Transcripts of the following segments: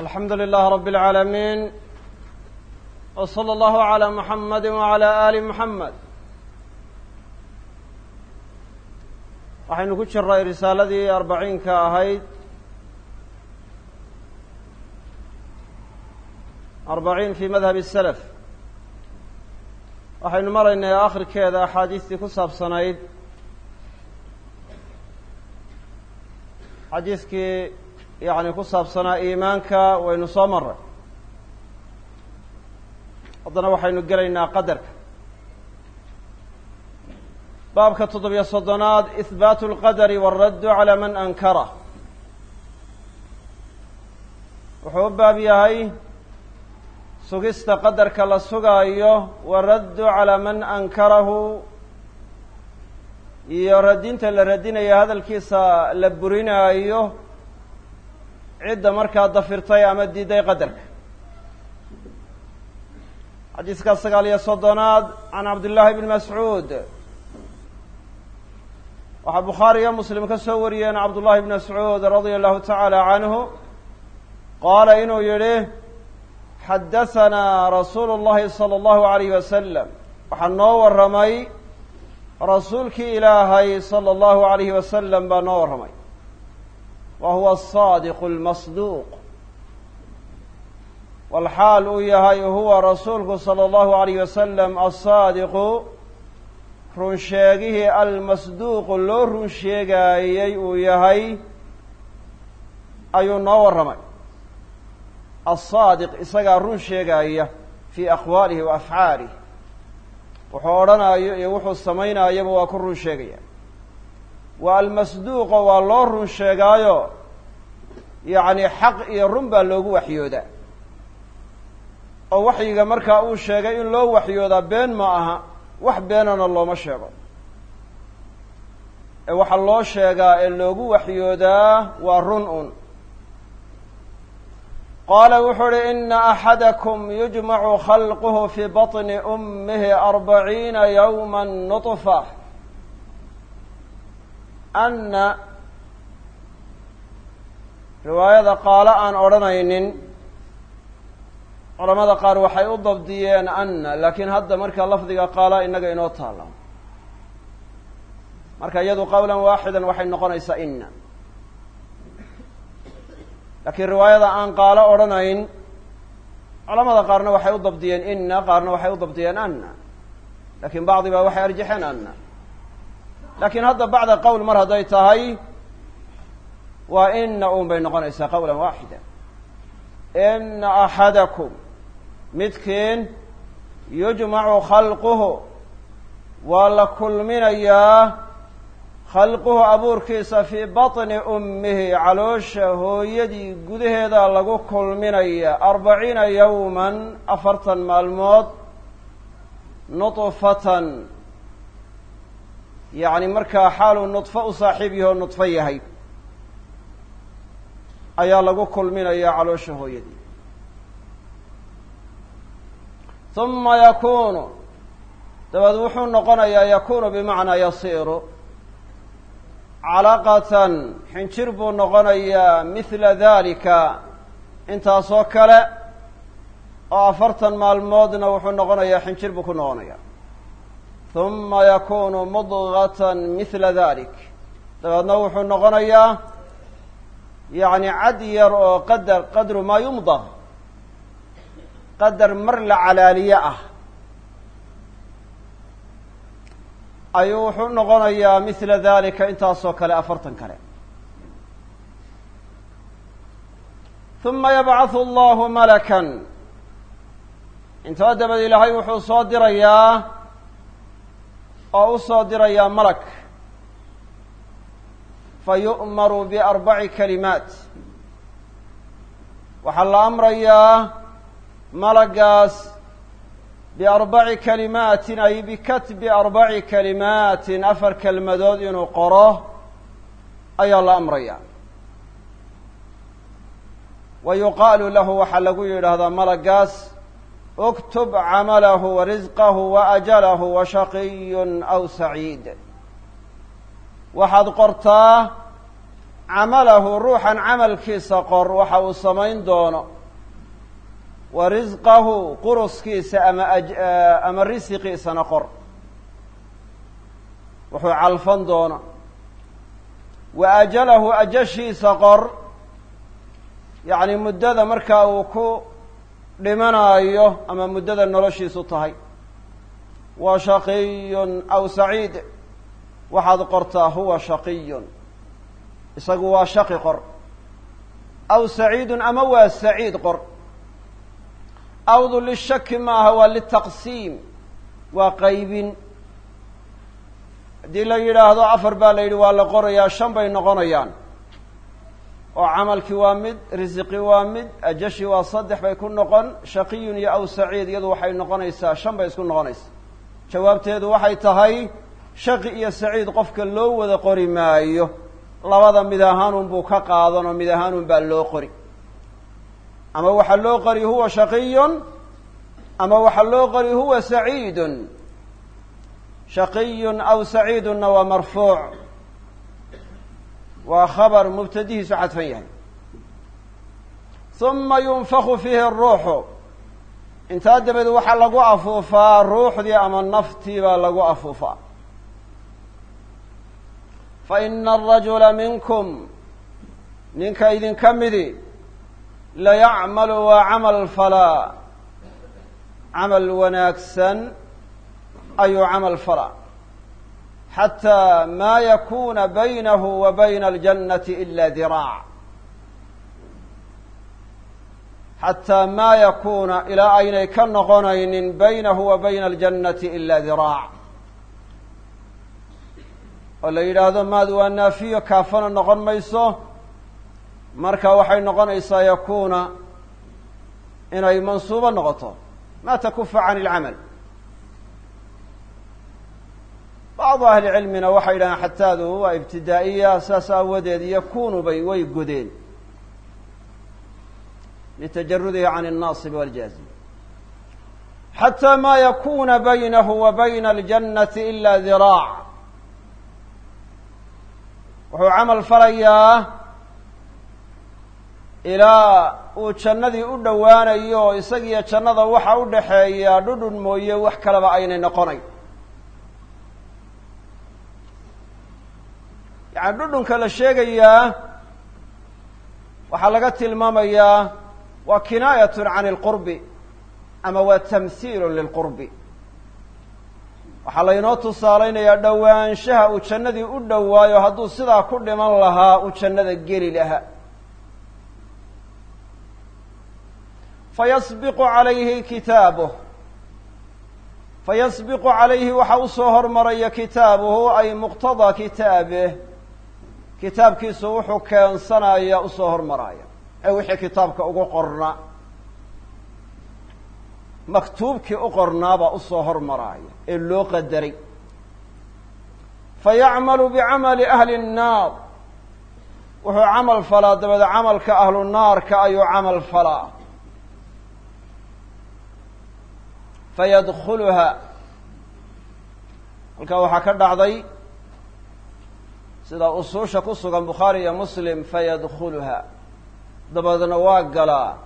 alxamdu lilah rab اlcaalamiin w slى اllahu عalى muxamadi wعalى ali muxamed waxaynu ku jiray risaaladii arbaciinka ahayd arbaciin fi madhab الslf waxaynu maraynay akhirkeeda axaadiistii ku saabsanayd xadiiskii yani ku saabsanaa iimaanka waynu soo maray haddana waxaynu gelaynaa qadarka. Baabka toddobiyo soddonaad ihbaatu اlqadari waاraddu calaa man ankara. Wuxuu u baab yahay sugista qadarka la sugaayo waraddu calaa man ankarahu. Iyo radinta la radinaya hadalkiisa la burinaayo cidda markaa dafirtay ama diiday qadarka. Xadiiska sagaal iyo soddonaad can cabdillaahi bni mascuud. Waxaa bukhaari iyo muslim ka soo wariyeen cabdullahi bni mascuud radia allahu tacaala canhu qaala inuu yidhi xadahanaa rasuulu llahi sala allahu alayh wasalam waxaa noo warramay rasuulkii ilaahay sala allahu alayhi wasalam baa noo warramay wa huwa asaadiqu almasduuq walxaal uu yahay huwa rasuulku sala allahu alayh wasalam alsaadiqu runsheegihii almasduuqu loo run sheegaayey uu yahay ayuu noo warramay. Alsaadiq isagaa run sheegaaya fii aqwaalihi wa afcaalih wuxuu odhanaayo iyo wuxuu samaynaayaba waa ku run sheegaya waa almasduuqo waa loo run sheegaayo. Yacni xaq iyo run baa loogu waxyoodaa. Oo waxyiga markaa uu sheegay in loo waxyoodaa been ma aha wax beenana looma sheego. Ee waxaa loo sheegaa ee loogu waxyoodaa waa run un. Qaala wuxuu uhi ina axadakum yujmacu khalquhu fii baطni ummihi arbaciina yowma nuطfa anna riwaayada qaalo aan odhanaynin culamada qaar waxay u dabdiyeen anna laakiin hadda marka lafdiga qaala inaga inoo taala marka iyadu qowlan waaxidan waxay noqonaysaa ina laakiin riwaayada aan qaalo odhanayn culamada qaarna waxay u dabdiyeen ina qaarna waxay u dabdiyeen anna lakiin bacdi baa waxay arjaxeen anna laakiin hadda bacda qowl mar hadday tahay waa ina un bay noqonaysaa qowlan waaxida. Ina axadakum midkiin yujmacu khalquhu waa la kulminayaa khalquhu abuurkiisa fii baطni ummihi caloosha hooyadii gudaheeda lagu kulminaya arbaciina yowman afartan maalmood nudfatan yacni markaa xaaluu nudfo u saaxiib yahoo nudfo yahay. Ayaa lagu kulminaya caloosha hooyadii. Uma yakunu dabeed wuxuu noqonayaa yakunu bimacnaa yasiiru. Calaqatan xinjir buu noqonayaa mithla dalika intaasoo kale oo afartan maalmoodna wuxuu noqonayaa xinjir buu ku noqonaya uma yakunu mudgatan mithla dalik dabeedna wuxuu noqonayaa yacni cad yar oo qadar qadru maa yumdaq qadar mar la calaaliye ah ayuu wuxuu noqonayaa mithla dalika intaasoo kale afartan kale uma yabcathu allahu malakan intaba dabad ilaahay wuxuu soo dirayaa oo u soo dirayaa malak. Fa yu'maru biarbaci kalimaat. Waxaa la amrayaa malagaas biarbaci kalimaatin ay bikatbi arbaci kalimaatin afar kelmadood inuu qoro ayaa la amraya. Wa yuqaalu lahu waxaa lagu yidhaahdaa malagaas risqahu wa ajalahu wa shaqiyun aw saciid waxaad qortaa camalahu ruuxan camalkiisa qor waxa uu samayn doono wa risqahu quruskiisa ama ama risiqiisana qor wuxuu calfan doono wa ajalahu ajashiisa qor yacni muddada markaa dhimanaayo ama muddada noloshiisu tahay. Wa shaqiyun aw saciid. Waxaad qortaa huwa shaqiyun. Isagu waa shaqi qor. Aw saciidun ama waa saciid qor. Awdu lishaki maaha waa litaqsiim. Waa qaybin. Haddii la yidhaahdo afar baa la yidhi waa la qorayaa shan bay noqonayaan oo camalkii waa mid risiqi waa mid ajashi waa saddex bay ku noqon shaqiyun iyo aw saciid iyadu waxay noqonaysaa shan bay isku noqonaysaa. Jawaabteedu waxay tahay shaqi iyo saciid qofka loo wada qori maayo labada mid ahaanun buu ka qaadan oo mid ahaanun baa loo qori. Ama waxaa loo qori huwa shaqiyun ama waxaa loo qori huwa saciidun. Shaqiyun aw saciidunna waa marfuuc waa khabar mubtadihiisu xadfan yahay. Uma yunfaku fiihi aruuxu intaa dabeed waxaa lagu afuufaa ruuxdii ama naftii baa lagu afuufaa. Fa ina arajula minkum ninka idinka midi layacmalu waa camal falaa. Camal wanaagsan ayuu camal falaa xataa maa yakuna baynahu wa bayna aljannati ila diraac xataa maa yakuuna ilaa aynay ka noqonaynin baynahu wa bayna aljannati ila diraac oo la yidhaahdo maad waa naafiyo kaafana noqon mayso marka waxay noqonaysaa yakuuna inay mansuubo noqoto ma takufa can ilcamal bacdu ahlicilmina waxay yidhahdeen xataadu waa ibtidaa'iya saas aawadeed yakunubay way godeen litajarudihi can alnaasib waljaazi xataa maa yakuna baynahu wa bayna aljannati ila diraac wuxuu camal falayaa ilaa uu jannadii u dhowaanayo isagiyo jannada waxa u dhaxeeya dhudhun mooye wax kaleba aynay noqonay yani dhudhunka la sheegayaa waxaa laga tilmaamayaa waa kinaayatun can ilqurbi ama waa tamhiilun lilqurbi waxaa laynoo tusaalaynayaa dhowaanshaha uu jannadii u dhowaayo hadduu sidaa ku dhiman lahaa uu jannada geli lahaa fayasbiqu calayhi kitaabuh fayasbiqu calayhi waxa u soo hormaraya kitaabuhu ay muqtadaa kitaabih kitaabkiisu wuxuu keensanaya u soo hormaraya ee wixii kitaabka ugu qorna maktuubkii u qornaabaa u soo hormaraaya ee loo qadaray. Fayacmalu bicamali ahli الnaar wuxuu camal falaa dabeed camalka ahlu naarka ayuu camal falaa. Fayadkuluha halkaa waxaa ka dhacday sida usuusha ku sugan bukhaari iyo muslim fayadkuluha dabeedna waa galaa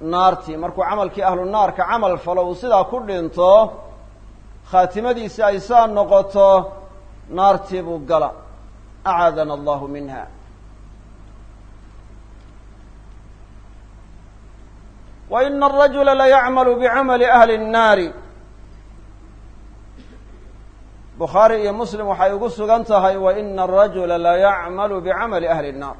naartii. Markuu camalkii ahlu naarka camal falo uu sidaa ku dhinto khaatimadiisi ay saa noqoto naartii buu gala. Acaadana allahu minha. Wa ina arajula layacmalu bicamali ahli الnaari bukhaari iyo muslim waxay ugu sugan tahay wa ina arajula layacmalu bicamali ahli الnaar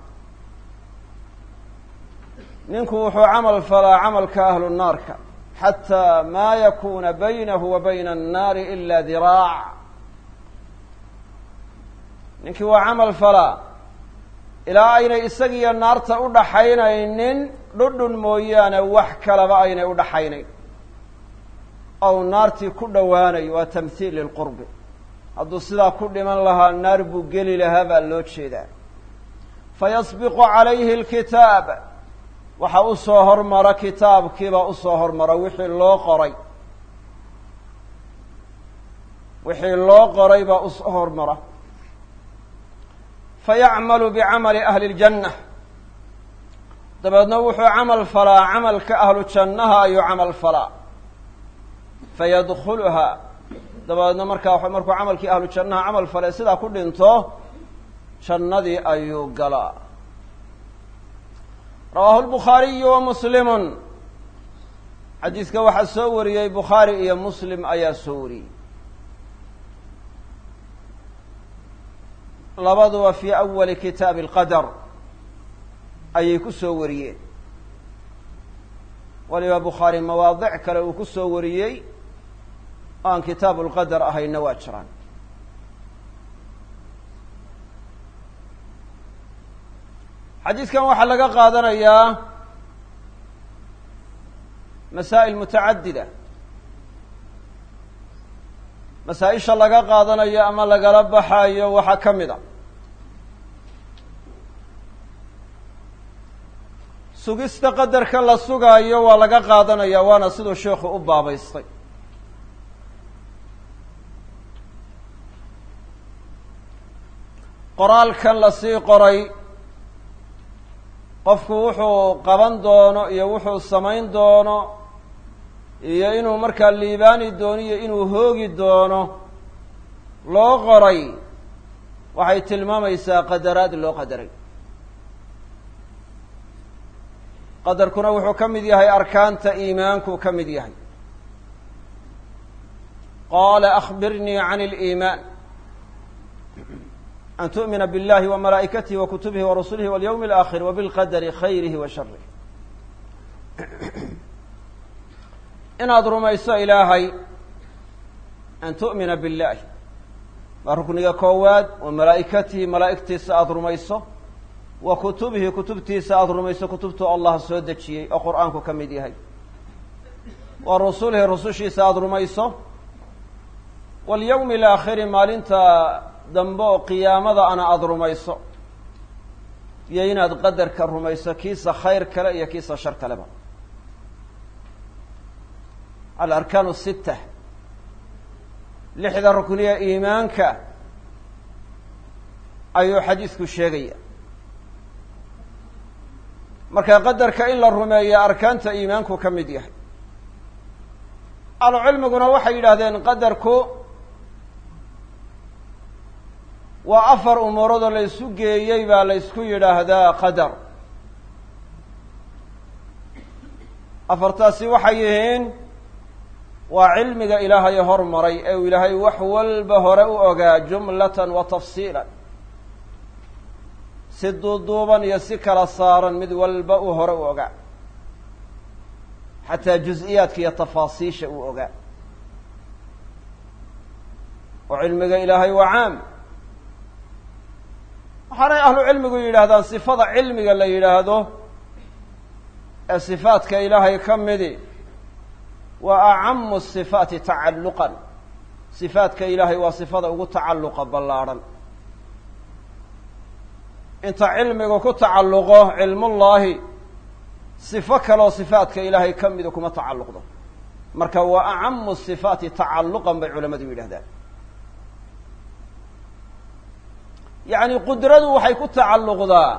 ninku wuxuu camal falaa camalka ahlu naarka xataa maa yakuna baynahu wa bayna annaari ila diraac ninkii waa camal falaa ilaa aynay isagiyo naarta u dhaxaynaynin dhudhun mooyaane wax kalaba aynay u dhaxaynayn. Ow naartii ku dhowaanayo waa tamhiil lilqurbi hadduu sidaa ku dhiman lahaa naar buu geli lahaa baa loo jeedaa. Fayasbiqu calayhi alkitaab. Waxaa u soo hormara kitaabkiibaa u soo hormara wixii loo qoray. Wixii loo qoray baa u soo hormara. Fayacmalu bicamali ahli اljanna dabeedna wuxuu camal falaa camalka ahlu jannaha ayuu camal falaa. Fayadkuluhaa dabeedna markaa markuu camalkii ahlu jannaha camal fale sidaa ku dhinto jannadii ayuu galaa. Rawaahu lbukhaariyu wa muslimun. Xadiiska waxaa soo wariyey bukhaari iyo muslim ayaa soo wariyey. Labaduba fii awali kitaabi alqadar. Ayay ku soo wariyeen. Waliba bukhaari mawaadic kale uu ku soo wariyey aan kitaabu lqadar ahayna waa jiraan. Xadiidkan waxaa laga qaadanayaa masaa'il mutacadida. Masaa-isha laga qaadanayo ama lagala baxayo waxaa ka mid a. Sugista qadarka la sugaayo waa laga qaadanaya waana siduu sheikhu u baabaystay qoraalkan la sii qoray qofku wuxuu qaban doono iyo wuxuu samayn doono iyo inuu markaa liibaani doono iyo inuu hoogi doono loo qoray waxay tilmaamaysaa qadaraad loo qadaray. Qadarkuna wuxuu ka mid yahay arkaanta iimaankuu ka mid yahay. Qaala akhbirnii can اliimaan an tu'mina biاllahi wa malaa'ikatihi wa kutubihi wa rusulihi walyawmi alaakhir wa bilqadari khayrihi wa sharih inaad rumayso ilaahay an tu'mina biاllahi waa rukniga koowaad wa malaa'ikatihi malaa'igtiisa aada rumayso wa kutubihi kutubtiisa aada rumayso kutubtuu allah soo dejiyey oo qur'aanku ka mid yahay wa rusulihi rusushiisa aada rumayso walyawmi alaakhiri maalinta dambe oo qiyaamada ana aada rumayso iyo inaad qadarka rumayso kiisa khayr kale iyo kiisa shar kaleba. Alarkaanu sita lixda rukniya iimaanka ayuu xadiisku sheegaya. Marka qadarka in la rumeeya arkaanta iimaanku ka mid yahay. Ahlucilmiguna waxay yidhaahdeen qadarku waa afar umuuradoo la ysu geeyey baa la ysku yidhaahdaa qadar. Afartaasi waxay yihiin waa cilmiga ilaahay hormaray ee uu ilaahay wax walba hore u ogaa jumlatan wa tafsiilan. Si duuduuban iyo si kala saaran mid walba uu hore u ogaa. Xataa juz-iyaadka iyo tafaasiisha uu ogaa. Oo cilmiga ilaahay waa caam waxaanay ahlu cilmigu yidhaahdaan sifada cilmiga la yidhaahdo ee sifaadka ilaahay ka midi waa acamu sifaati tacalluqan. Sifaadka ilaahay waa sifada ugu tacalluqa ballaadhan inta cilmigu ku tacalluqo cilmullaahi sifo kaloo sifaadka ilaahay ka mida kuma tacalluqdo. Marka waa acamu sifaati tacalluqan bay culamadu yidhahdaan yacni qudradu waxay ku tacalluqdaa.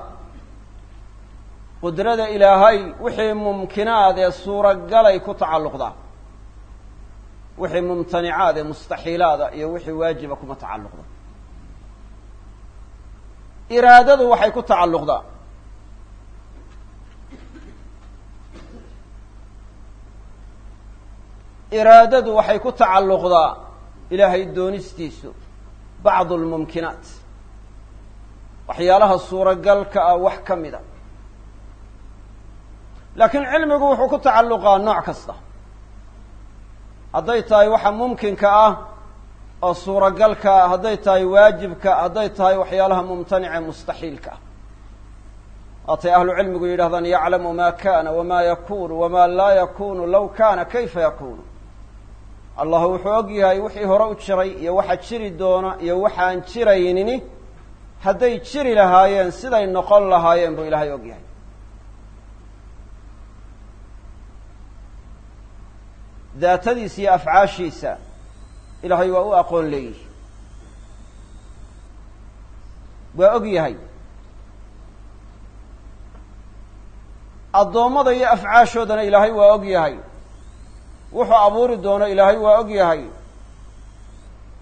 Qudrada ilaahay wixii mumkinaad ee suuragalay ku tacalluqdaa wixii mumtanicaad ee mustaxiilaada iyo wixii waajiba kuma tacalluqda. Iraadadu waxay ku tacalluqdaa iraadadu waxay ku tacalluqdaa ilaahay doonistiisu. Bacdu lmumkinaat waxyaalaha suuragalka ah wax ka mida laakiin cilmigu wuxuu ku tacalluqaa nooc kasta. Hadday tahay waxa mumkinka ah oo suuragalka ah hadday tahay waajibka hadday tahay waxyaalaha mumtanica mustaxiilka ah. Waatay ahlu cilmigu yidhahdaan yaclamu ma kana wama yakunu wama laa yakunu law kana kayfa yakunu allah wuxuu og yahay wixii hore u jiray iyo waxa jiri doona iyo waxaan jiraynini hadday jiri lahaayeen siday noqon lahaayeen buu ilaahay og yahay. Daatadiisa iyo afcaashiisa ilaahay waa u aqoon leeyihi waa og yahay. Addoommada iyo afcaashoodana ilaahay waa og yahay. Wuxuu abuuri doono ilaahay waa og yahay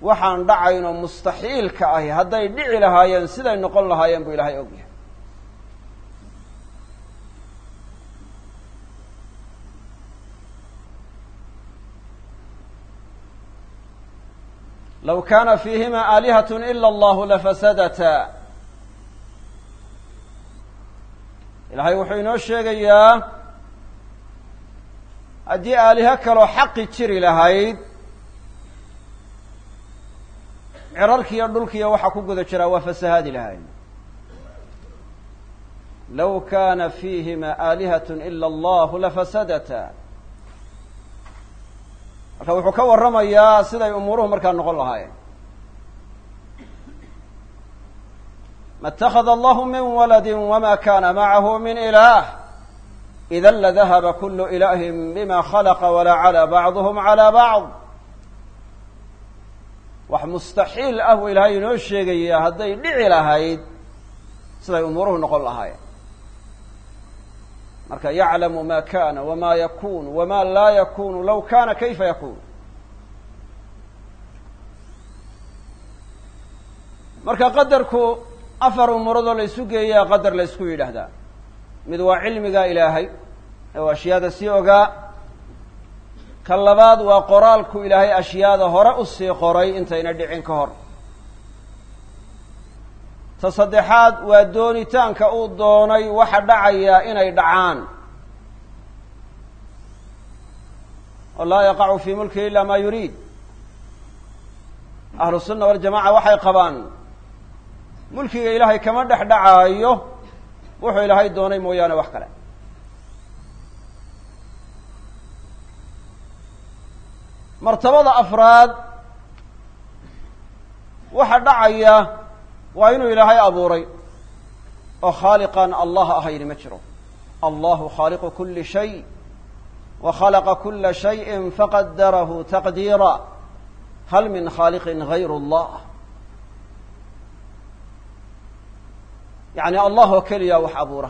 waxaan dhacayn oo mustaxiilka ahi. Hadday dhici lahaayeen siday noqon lahaayeen buu ilaahay og yahay. Low kaana fiihima aalihat ila allahu lafasadata ilaahay wuxuu inoo sheegayaa haddii aaliho kaloo xaqi jiri lahayd cirarkiiyo dhulkiiyo waxa ku guda jiraa waa fasahaadi lahayd low kaana fiihima aalihat ila allahu lafasadata marka wuxuu ka warramayaa siday umuuruhu markaa noqon lahaayeen. Ma اtakada allahu min waladi wma kana macahu min ilaah ida ladahaba kulu ilahi bima khalaqa walacala bacduhm calى bacd wax mustaxiil ah buu ilaahay inoo sheegayaa hadday dhici lahayd siday umuuruhu noqon lahaayeen. Marka yaclamu ma kana wma yakunu wma laa yakunu low kana kayfa yakun marka qadarku afar umuuradoo la isu geeyaa qadar la ysku yidhaahdaa. Mid waa cilmiga ilaahay ee uu ashyaada sii ogaa ka labaad waa qoraalku ilaahay ashyaada hore u sii qoray intayna dhicin ka hor. Ta saddexaad waa doonitaanka uu doonay waxa dhacaya inay dhacaan. Oo laa yaqacu fii mulkihi ila ma yuriid. Ahlu sunna waljamaca waxay qabaan mulkiga ilaahay kama dhex dhacaayo wuxuu ilaahay doonay mooyaane wax kale martabada afraad waxa dhacaya waa inuu ilaahay abuuray oo khaaliqan allah ahayni ma jiro. Allahu khaaliqu kuli shay wa khalaqa kula shayin faqadarahu taqdiira. Hal min khaaliqin gayr allah. Yacni allah oo keliya wax abuura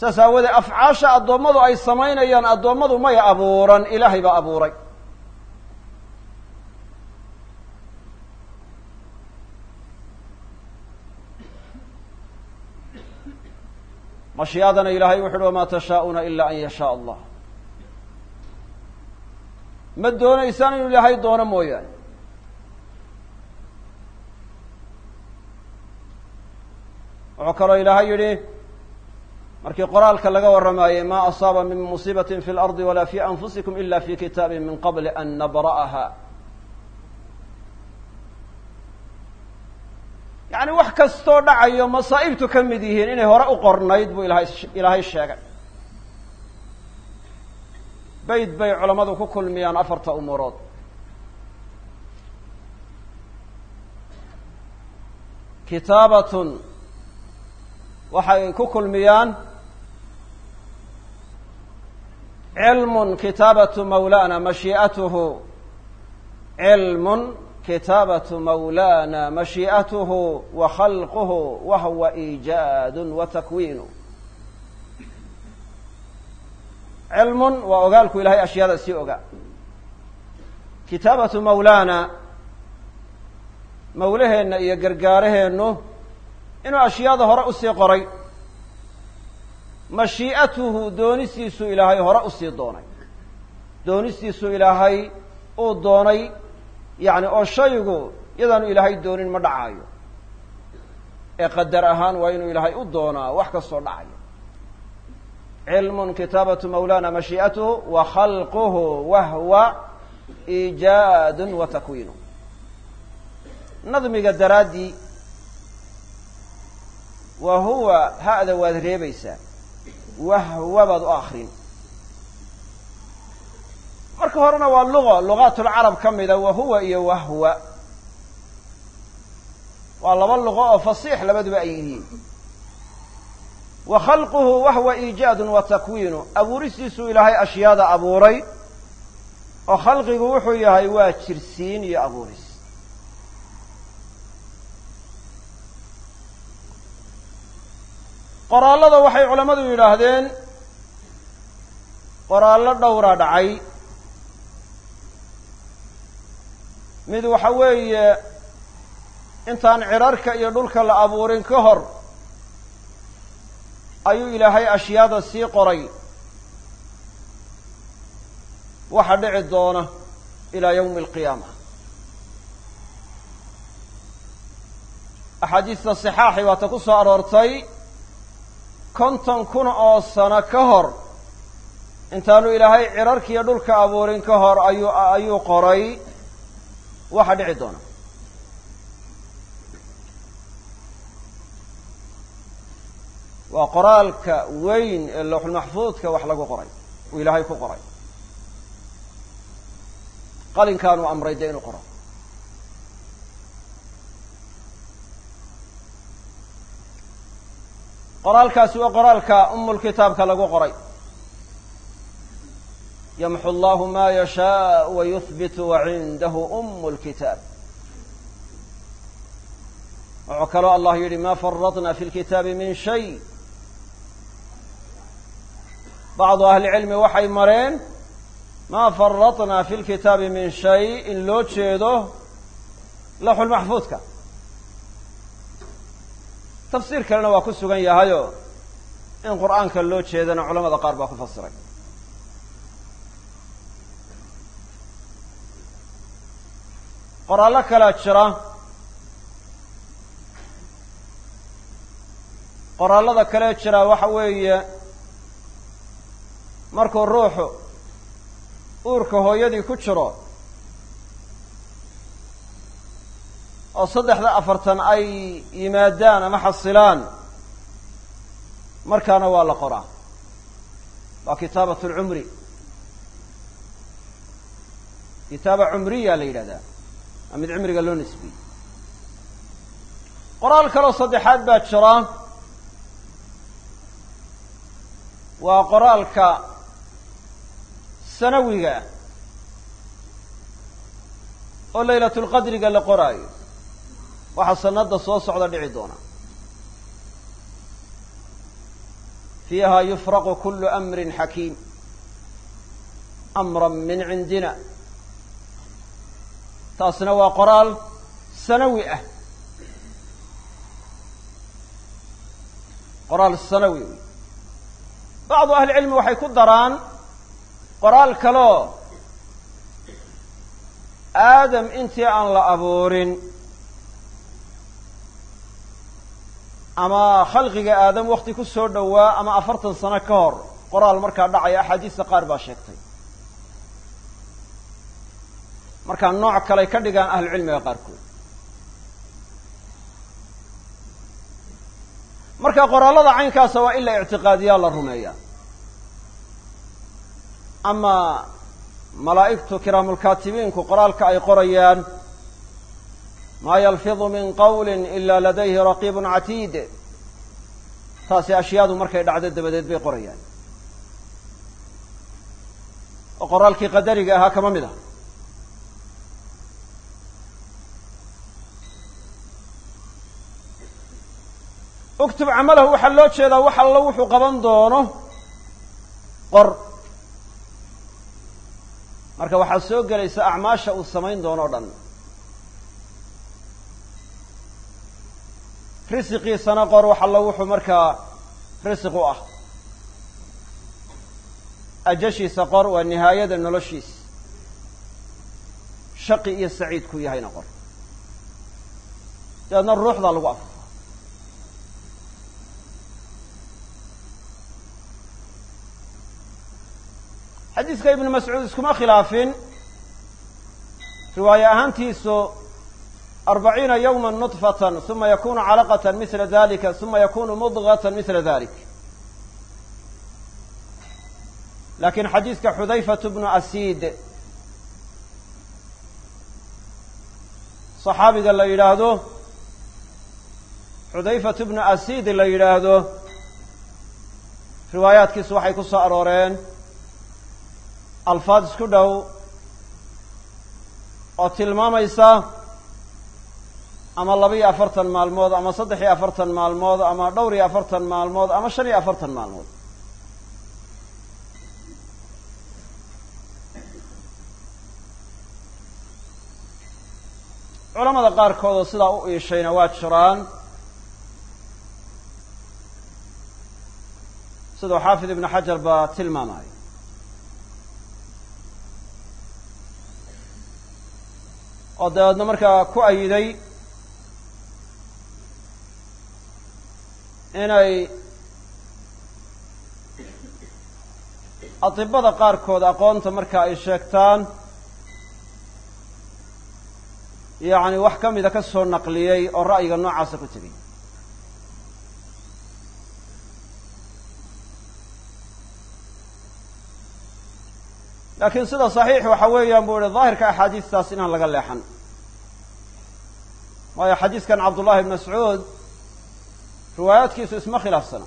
saas aawoodee afcaasha addoommadu ay samaynayaan addoommadu may abuuran ilaahay baa abuuray. Mashii'adana ilaahay wuxu uhi wamaa tashaa'una ila an yashaa allah. Ma doonaysaan inuu ilaahay doono mooyaane. Wuxuu kaloo ilaahay yidhi markii qoraalka laga warramaayey ma asaaba min musiibatin fi lardi walaa fi anfusikum ila fi kitaabin min qabli an nabra'aha. Yacni wax kastoo dhacayo masaa'ibtu ka mid yihiin inay hore u qornayd buu ilahay ilaahay sheegay. Bayd bay culammadu ku kulmiyaan afarta umuurood kitaabatun waxay ku kulmiyaan cilmun kitaabatu mawlana mashii'atuhu cilmun kitaabatu mawlana mashii'atuhu wa khalquhu wa huwa iijaadu wa takwiinu cilmun waa ogaalku ilahay ashyaada sii ogaa kitaabatu mawlaana mawlaheenna iyo gargaaraheennu inuu ashyaada hore u sii qoray mashii'atuhu doonistiisuu ilaahay hore u sii doonay. Doonistiisuu ilaahay uu doonay yacni oo shaygu iyadaanu ilaahay doonin ma dhacaayo. Ee qadar ahaan waa inuu ilaahay u doonaa wax kastoo dhacayo cilmun kitaabatu mawlana mashii'atuhu wa khalquhu wahwa iijaadun wa takwiinu nadmiga daraaddii wa huwa ha'da waad reebaysaa wahwa baad u akrin marka horena waa luga lugaatulcarab ka mida wa huwa iyo wahwa waa laba lugo oo fasiix labaduba ay yihiin. Wa khalquhu wahwa iijaadun wa takwiinu. Abuuristiisuu ilaahay ashyaada abuuray. Oo khalqigu wuxuu yahay waa jirsiin iyo abuuris qoraallada waxay culammadu yidhaahdeen qoraallo dhowra dhacay. Mid waxa weeye intaan cirarka iyo dhulka la abuurin ka hor ayuu ilaahay ashyaada sii qoray. Waxa dhici doona ilaa yawmi alqiyaama axaadiista sixaaxi waata ku soo aroortay konton kun oo sano ka hor. Intaanu ilaahay cirarkiiyo dhulka abuurin ka hor ayuu ayuu qoray. Waxa dhici doona. Waa qoraalka weyn ee lowxulmaxfuudka wax lagu qoray. Uu ilaahay ku qoray. Qalinkaanuu amray dee inuu qoro qoraalkaasi waa qoraalka umulkitaabka lagu qoray. Yamxu allahu ma yashaau wa yuhbitu wa cindahu umu lkitaab wuxuu kaloo allah yidhi ma faradna fi lkitaabi min shay. Bacdu ahli cilmi waxay mareen ma faradna fi lkitaabi min shay in loo jeedo laxulmaxfuudka tafsiir kalena waa ku sugan yahayo in qur'aanka loo jeedana culamada qaar baa ku fasiray. Qoraallo kalaa jira. Qoraallada kale jira waxa weeye markuu ruuxu uurka hooyadii ku jiro oo saddexda afartan ay yimaadaan ama xasilaan markaana waa la qoraa. Waa kitaabat lcumri kitaaba cumriya la yidhahdaa waa mid cumriga loo nisbiyey. Qoraal kaloo saddexaad baa jira. Waa qoraalka sanawiga oo laylatulqadriga la qoraayo waxaa sanada soo socda dhici doona. Fiiha yufraqu kulu amrin xakiim. Amra min cindina. Taasna waa qoraal sanawi ah. Qoraal sanawi. Wey bacdu ahli cilmi waxay ku daraan qoraal kaloo aadam intii aan la abuurin ama khalqiga aadam wakti ku soo dhowaa ama afartan sano ka hor qoraal markaa dhacaya axaadiista qaar baa sheegtay. Markaa nooc kaley ka dhigaan ahlucilmiga qaarkood. Marka qoraallada caynkaasa waa in la ictiqaadiyaa la rumeeyaa. Ama malaa'igtu kiraamulkaatibiinku qoraalka ay qorayaan maa yalfidu min qawli ila ladayhi raqiibun catiid taasi ashyaadu markay dhacdo dabadeed bay qorayaan. Oo qoraalkii qadariga ahaa kama mid ah. Uktub camalahu waxaa loo jeedaa wax allo wuxuu qaban doono qor. Marka waxaa soo gelaysa acmaasha uu samayn doono o dhan risiqiisana qor wax allo wuxuu markaa risiq u ah. Ajashiisa qor waa nihaayada noloshiisa shaqi iyo saciid ku yahayna qor dabeedna ruuxdaa lagu afufa xadiiska ibnu mascuud iskuma khilaafin. Riwaaye ahaantiisu arbaciina yawma nudfatan uma yakunu calaqatan mila dalika uma yakunu mudgatan mila dalik laakiin xadiiska xudayfatu bnu asiid صaxaabiga la yidhaahdo xudayfatu bnu asiid la yidhaahdo riwaayaadkiisu waxay ku soo arooreen alfaad isku dhow oo tilmaamaysa ama laba iyo afartan maalmood ama saddex iyo afartan maalmood ama dhowr iyo afartan maalmood ama shan iyo afartan maalmood. Culamada qaarkood oo sidaa u iishayna waa jiraan. Siduu xaafid ibnu xajar baa tilmaamaya oo dabeedna markaa ku ayiday inay adibada qaarkood aqoonta marka ay sheegtaan yacni wax ka mida ka soo naqliyey oo ra'yiga noocaasa ku tegay. Laakiin sida saxiix waxa weeyaan buu ihi daahirka axaadiistaas inaan laga leexan. Waayo xadiiskan cabdullahi ibn mascuud riwaayaadkiisu isma khilaafsana.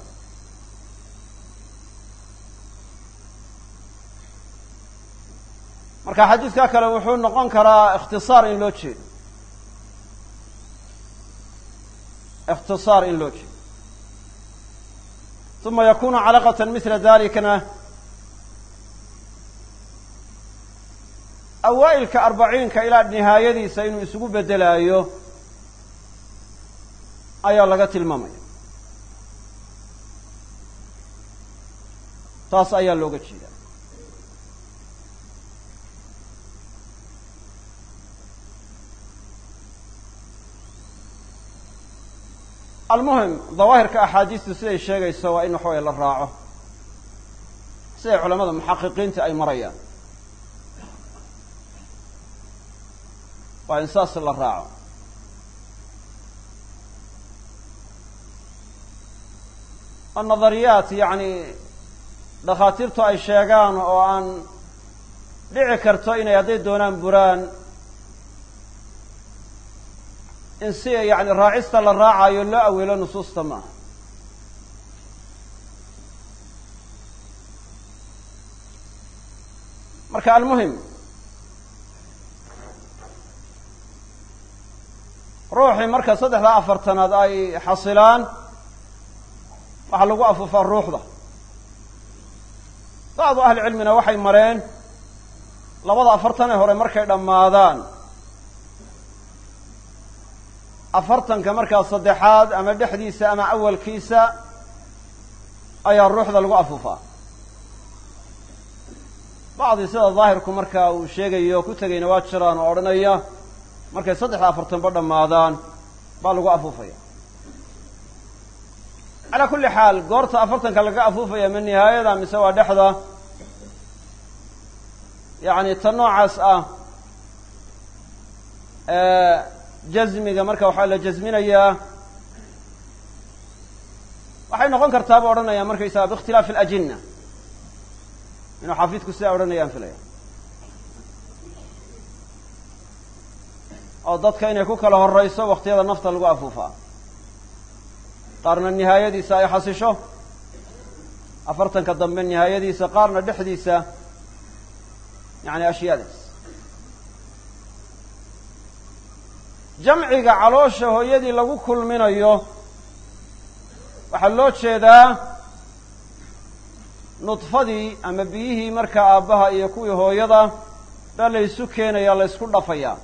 Marka xadiidka kale wuxuu noqon karaa ikhtisaar in loo jeedo. Ikhtisaar in loo jeedo. Uma yakunu calaqatan mila dalikana awaa'ilka arbaciinka ilaa nihaayadiisa inuu isugu bedelaayo ayaa laga tilmaamaya taas ayaa looga jeeda almuhim dawaahirka axaadiistu siday sheegayso waa in waxawaya la raaco. Siday culamada muxaqiqiinta ay marayaan. Waa in saas la raaco. Nadariyaat yacni dhakhaatiirtu ay sheegaan oo aan dhici karto inay hadday doonaan buraan in si yani raacista la raacayo loo aweelo nusuusta maaha marka almuhim ruuxii marka saddexdaa afartanaad ay xasilaan waxaa lagu afuufaa ruuxda bacdu ahli cilmina waxay mareen labada afartanee hore markay dhammaadaan afartanka markaa saddexaad ama dhexdiisa ama awalkiisa ayaa ruuxda lagu afuufaa bacdi sida daahirku markaa uu sheegayo ku tegayna waa jiraan oo odhanaya markay saddexda afartanba dhammaadaan baa lagu afuufaya calaa kulli xaal goorta afartanka laga afuufaya ma nihaayada mise waa dhexda? Yacni ta noocaas ah jazmiga marka waxaa la jazminayaa waxay noqon kartaa bu odhanaya markaysaga biikhtilaafi alajinna. Inuu xaafidku sidaa odhanayaan filaya. Oo dadka inay ku kala horeyso waktiyada nafta lagu afuufaa qaarna nihaayadiisa ay xasisho. Afartanka dambe nihaayadiisa qaarna dhexdiisa yani ashyaadaas jamciga caloosha hooyadii lagu kulminayo waxaa loo jeedaa nudfadii ama biyihii markaa aabbaha iyo kuwii hooyada baa la ysu keenaya la ysku dhafayaa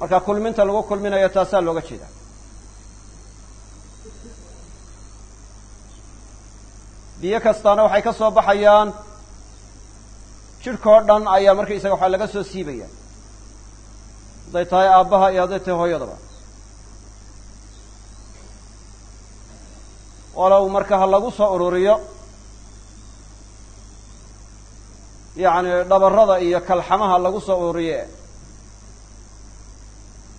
marka kulminta lagu kulminayo taasaa looga jeeda biyo kastaana waxay ka soo baxayaan. Jidhkao dhan ayaa markaysaga waxaa laga soo siibaya. Hadday tahay aabbaha iyo hadday tahay hooyadaba. Walow marka ha lagu soo ururiyo yacni dhabarada iyo kalxamaha lagu soo ururiye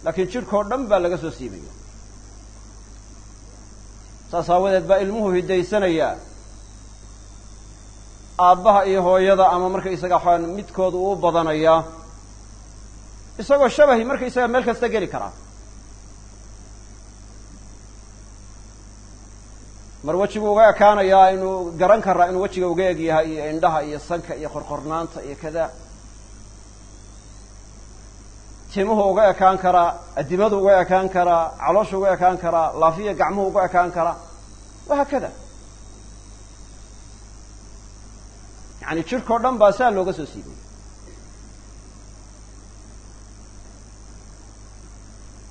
laakiin jidhkao dhan baa laga soo siibaya. Saas aawadeed baa ilmuhu hidaysanayaa aabbaha iyo hooyada ama markaysaga waxaa midkooda uu badanayaa isagoo shabahi markaysaga meel kasta geli karaa mar wejigu uga ekaanayaa inuu garan karaa inuu wejiga uga eg yahay iyo indhaha iyo sanka iyo qorqornaanta iyo kada timuhu uga ekaan karaa addimadu uga ekaan karaa calooshu uga ekaan karaa laafiya gacmuhu uga ekaan karaa wahaakada yani jirkao dhan baa saa looga soo siibay.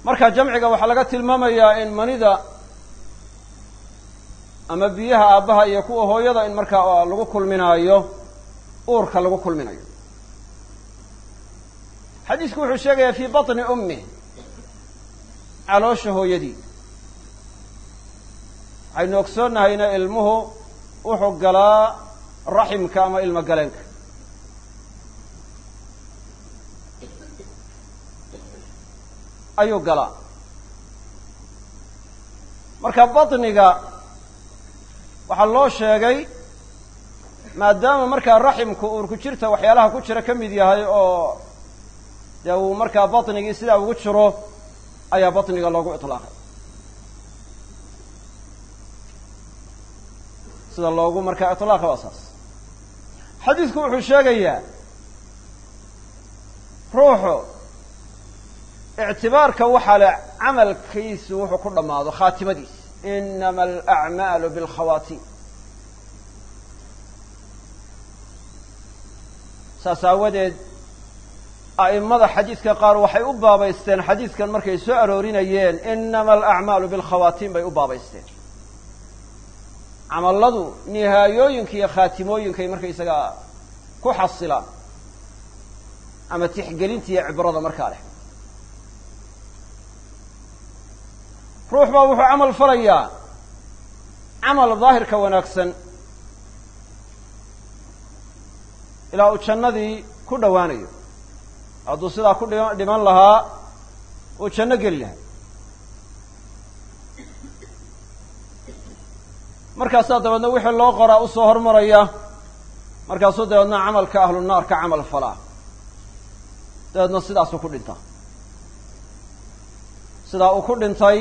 Marka jamciga waxaa laga tilmaamayaa in manida ama biyaha aabbaha iyo kuwa hooyada in markaa lagu kulminaayo uurka lagu kulminayo xadiisku wuxuu sheegayaa fii baطni ummih caloosha hooyadii. Waxaynu ogsoonnahayna ilmuhu wuxuu galaa raximka ama ilmo galeenka. Ayuu galaa. Marka baطniga waxaa loo sheegay maadaama markaa raximku uurku jirta waxyaalaha ku jira ka mid yahay oo dee uu markaa baطnigii sidaa ugu jiro ayaa baطniga loogu iطlaaqay sida loogu markaa iطlaaqay waa saas xadiidku wuxuu sheegayaa ruuxu ictibaarka waxaa le camalkiisu wuxuu ku dhammaado khaatimadiis inama alacmaalu bilkhawaatim saas aawadeed a'immada xadiidka qaar waxay u baabaysteen xadiidkan markay soo aroorinayeen inama alacmaalu bilkhawaatim bay u baabaysteen. Camalladu nihaayooyinka iyo khaatimooyinkay markaysagaa ku xasilaan ama tixgelinta iyo cibrada markaa leh. Ruux baa wuxuu camal falayaa camal daahirka wanaagsan ilaa uu jannadii ku dhowaanayo hadduu sidaa ku dhima dhiman lahaa uu janno geli lahay markaasaa dabeedna wixii loo qoraa u soo hormaraya markaasuu dabeedna camalka ahlu naar ka camal falaa. Dabeedna sidaasuu ku dhintaa sidaa uu ku dhintay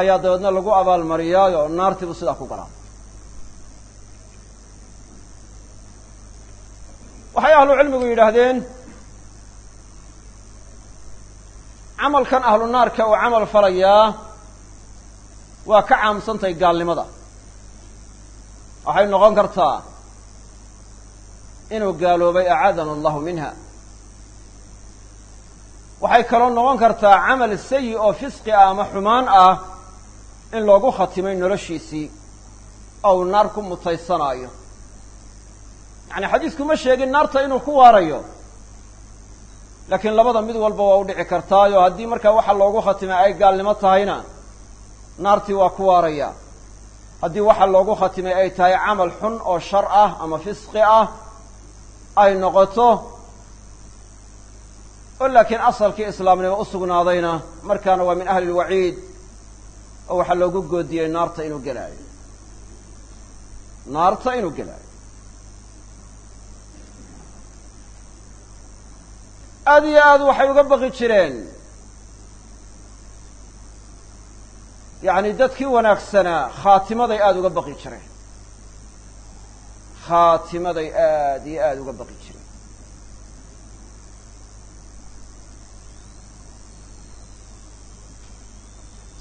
ayaa dabeedna lagu abaalmariyaayo naartiibuu sidaa ku galaa waxay ahlu cilmigu yidhaahdeen camalkan ahlu naarka uu camal falayaa waa ka caamsantahay gaalnimada. Waxay noqon kartaa inuu gaaloobay acaadana allahu minha. Waxay kaloo noqon kartaa camal sayi oo fisqi ah ama xumaan ah in loogu khatimay noloshiisii oo uu naar ku mutaysanaayo yacni xadiisku ma sheegin naarta inuu ku waarayo. Laakiin labada mid walba waa u dhici kartaayo. Haddii markaa waxa loogu khatimay ay gaalnimo tahayna naartii waa ku waaraya. Haddii waxa loogu khatimay ay tahay camal xun oo shar ah ama fisqi ah ay noqoto oo laakiin asalkii islaamnimo u sugnaadayna markaana waa min ahli lwaciid oo waxaa loogu goodiyey naarta inuu gelaayo. Naarta inuu gelaayo aada iyo aad waxay uga baqi jireen. Yacni dadkii wanaagsanaa khaatimaday aada uga baqi jireen. Khaatimaday aada iyo aada uga baqi jireen.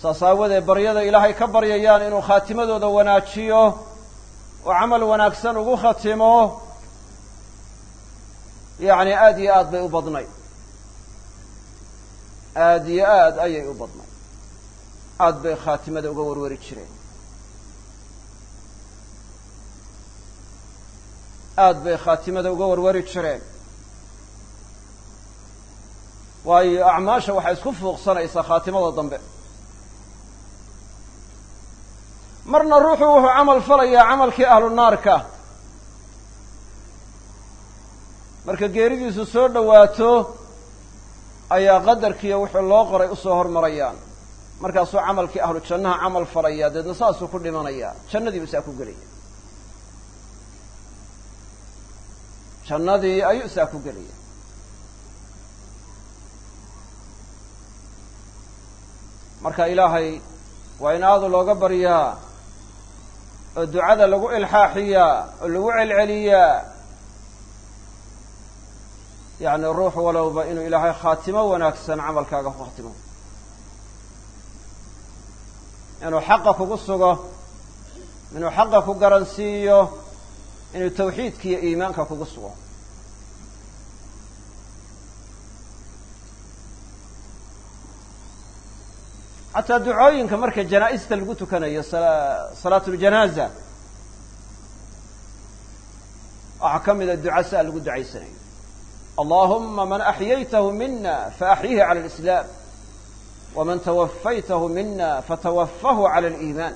Saas aawadeed baryada ilaahay ka baryayaan inuu khaatimadooda wanaajiyo oo camal wanaagsan ugu khatimo yacni aada iyo aad bay u badnay aada iyo aad ayay u badnay. Aada bay khaatimada uga warwari jireen. Aada bay khaatimada uga warwari jireen. Waayo acmaasha waxay isku fuuqsanaysaa khaatimada dambe. Marna ruuxu wuxuu camal falayaa camalkii ahlu naarka. Marka geeridiisu soo dhowaato ayaa qadarkiiyo wixii loo qoray u soo hormarayaan. Markaasuu camalkii ahlu jannaha camal falaya deedna saasuu ku dhimanayaa. Jannadiibu saa ku gelaya jannadii ayuu saa ku gelaya marka ilaahay waa in aada looga baryaa oo ducada lagu ilxaaxiyaa oo lagu celceliyaa yacni ruux walowba inuu ilaahay khaatimo wanaagsan camalkaaga ku khatimo inuu xaqa kugu sugo inuu xaqa ku garansiiyo inuu tawxiidka iyo iimaanka kugu sugo. Xataa ducooyinka marka janaa-ista lagu tukanayo salaat ljanaaza waxaa ka mida duca si lagu ducaysanayo allahuma man axyaytahu mina faaxyihi cala alislaam waman tawafaytahu mina fatawafahu cala aliimaan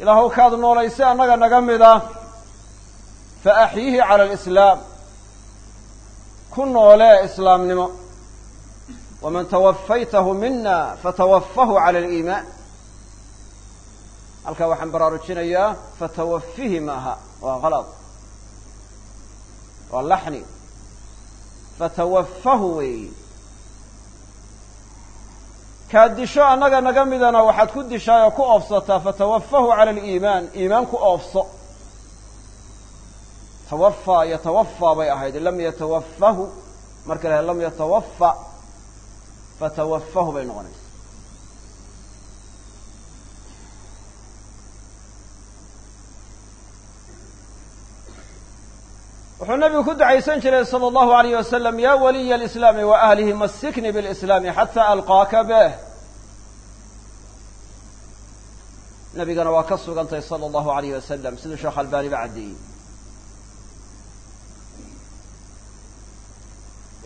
ilaahu kaad noolayse annaga naga mida faaxyihi cala alislaam ku noolee islaamnimo. Waman tawafaytahu mina fatawafahu cala aliimaan halkaa waxaan baraarujinayaa fatawafihi maaha waa kalad waa laxni. Fatawafahu weeyi kaad disho annaga naga midana waxaad ku dishaay oo ku oofsataa fatawafahu cala aliimaan. Iimaan ku oofso. Tawafaa yatawafaa bay ahayd. Lam yatawafahu marka laha lam yatawafa fatawafahu bay noqonaysa wuxuu nabigu ku ducaysan jiray sala allahu alayh wasalam yaa waliya alislaami wa ahlihi massikni bilislaami xataa alqaaka beh nabigana waa ka sugantay sala allahu alayh wasalam siduu sheekh albaani ba caddeeyey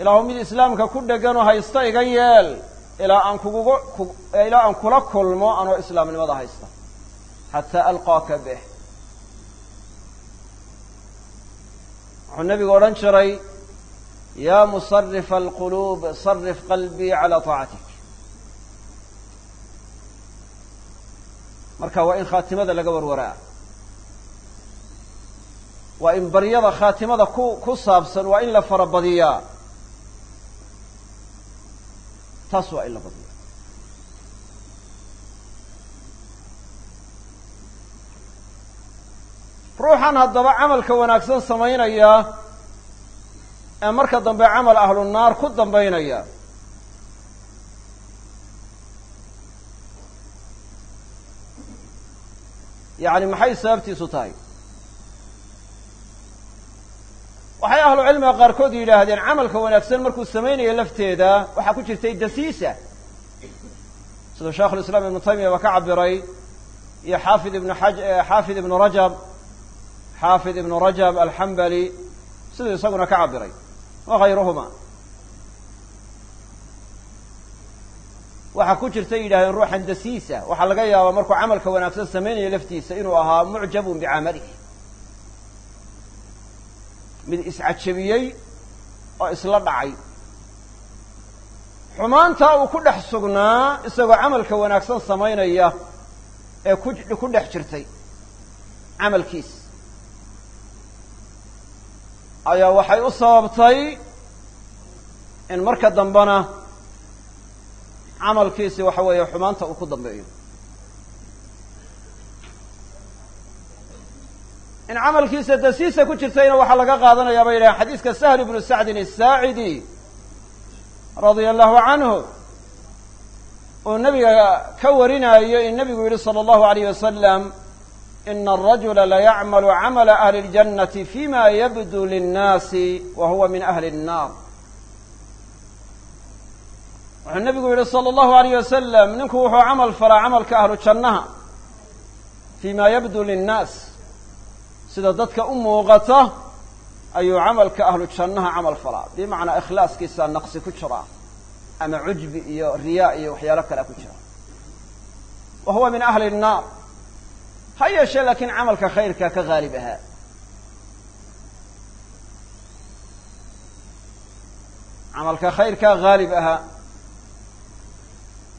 ilaahu mid islaamka ku dheganoo haysta iga yeel ilaa aan kuguga ilaa aan kula kulmo anoo islaamnimada haysta. Xataa alqaaka beh wuxuu nabigu odhan jiray yaa musarifa alquluub sarif qalbii calaa taacatik marka waa in khaatimada laga warwaraa. Waa in baryada khaatimada ku ku saabsan waa in la farabadiyaa taas waa in la badiya ruuxan haddaba camalka wanaagsan samaynaya ee marka dambe camal ahlu naar ku dambaynaya. Yacni maxay sababtiisu tahay? Waxay ahlu cilmiga qaarkood yidhaahdeen camalka wanaagsan markuu samaynayo lafteeda waxaa ku jirtay dasiisa. Siduu sheekhu lislaam ibnu taymiya ba ka cabiray iyo xaafid ibnu xaj xaafid ibnu rajab xaafid ibnu rajab alxambali siduu isaguna ka cabiray wakayruhuma waxaa ku jirta yidhahdeen ruuxan dasiisa waxaa laga yaabaa markuu camalka wanaagsan samaynayo laftiisa inuu ahaa mucjabun bicamalih mid iscajabiyey oo isla dhacay. Xumaantaa uu ku dhex sugnaa isagoo camalka wanaagsan samaynaya ee ku ku dhex jirtay camalkiis ayaa waxay u sababtay in marka dambena camalkiisi waxa weeye xumaanta uu ku dambeeyo. In camalkiisa dasiisa ku jirtayna waxaa laga qaadanayaa bay yidhahen xadiiska sahl ibnu sacdin asaacidi radia allahu canhu uu nabiga ka warinayo in nabigu yihi salى allahu alayh wasalam ina arajula layacmalu camala ahli اljannati fima yabdu linnaasi wa huwa min ahli الnar wuxuu nabigu yihi salى allahu alayh wasalam ninku wuxuu camal falaa camalka ahlu jannaha fima yabdu linnaas sida dadka u muuqata ayuu camalka ahlu jannaha camal falaa bimacnaa ikhlaaskiisaa naqsi ku jiraa ama cujbi iyo riyaa iyo waxyaalo kalea ku jira wa huwa min ahli الnaar ha yeeshee laakiin camalka khayrka ka haalib ahaa camalka khayrkaa haalib ahaa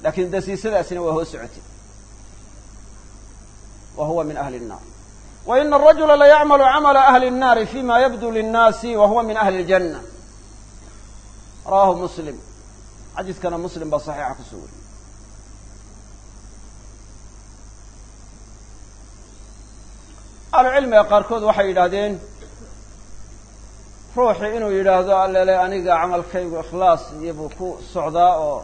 laakiin dasiisadaasina waa hoos socotay wa huwa min ahli الnar wa ina arajula layacmalu camala ahli الnaari fima yabdu linnaasi wa huwa min ahli اljanna rawahu muslim xadiiskana muslim baa saxiixa kusoo wariyey ahlu cilmiga qaarkood waxay yidhaahdeen ruuxii inuu yidhaahdo allele aniga camalkaygu ikhlaas iyo buu ku socdaa oo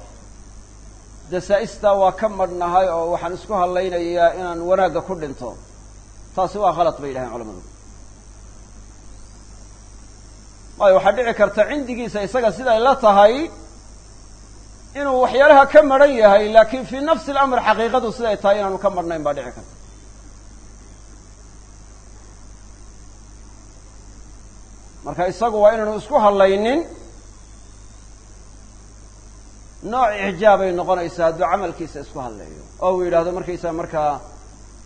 dasaa-istaa waa ka madhnahay oo waxaan isku hadlaynayaa inaan wanaagga ku dhinto. Taasi waa khalad bay yidhahdeen culamadu waayo waxaa dhici karta cindigiisa isaga siday la tahay inuu waxyaalaha ka madhan yahay laakiin fii nafsi alamr xaqiiqadu siday tahay inaanu ka madhnayn baa dhici karta marka isagu waa inaanu isku hadlaynin nooc ixjaabay noqonaysaa hadduu camalkiisa isku hadleeyo oo uu yidhahdo markaysaa markaa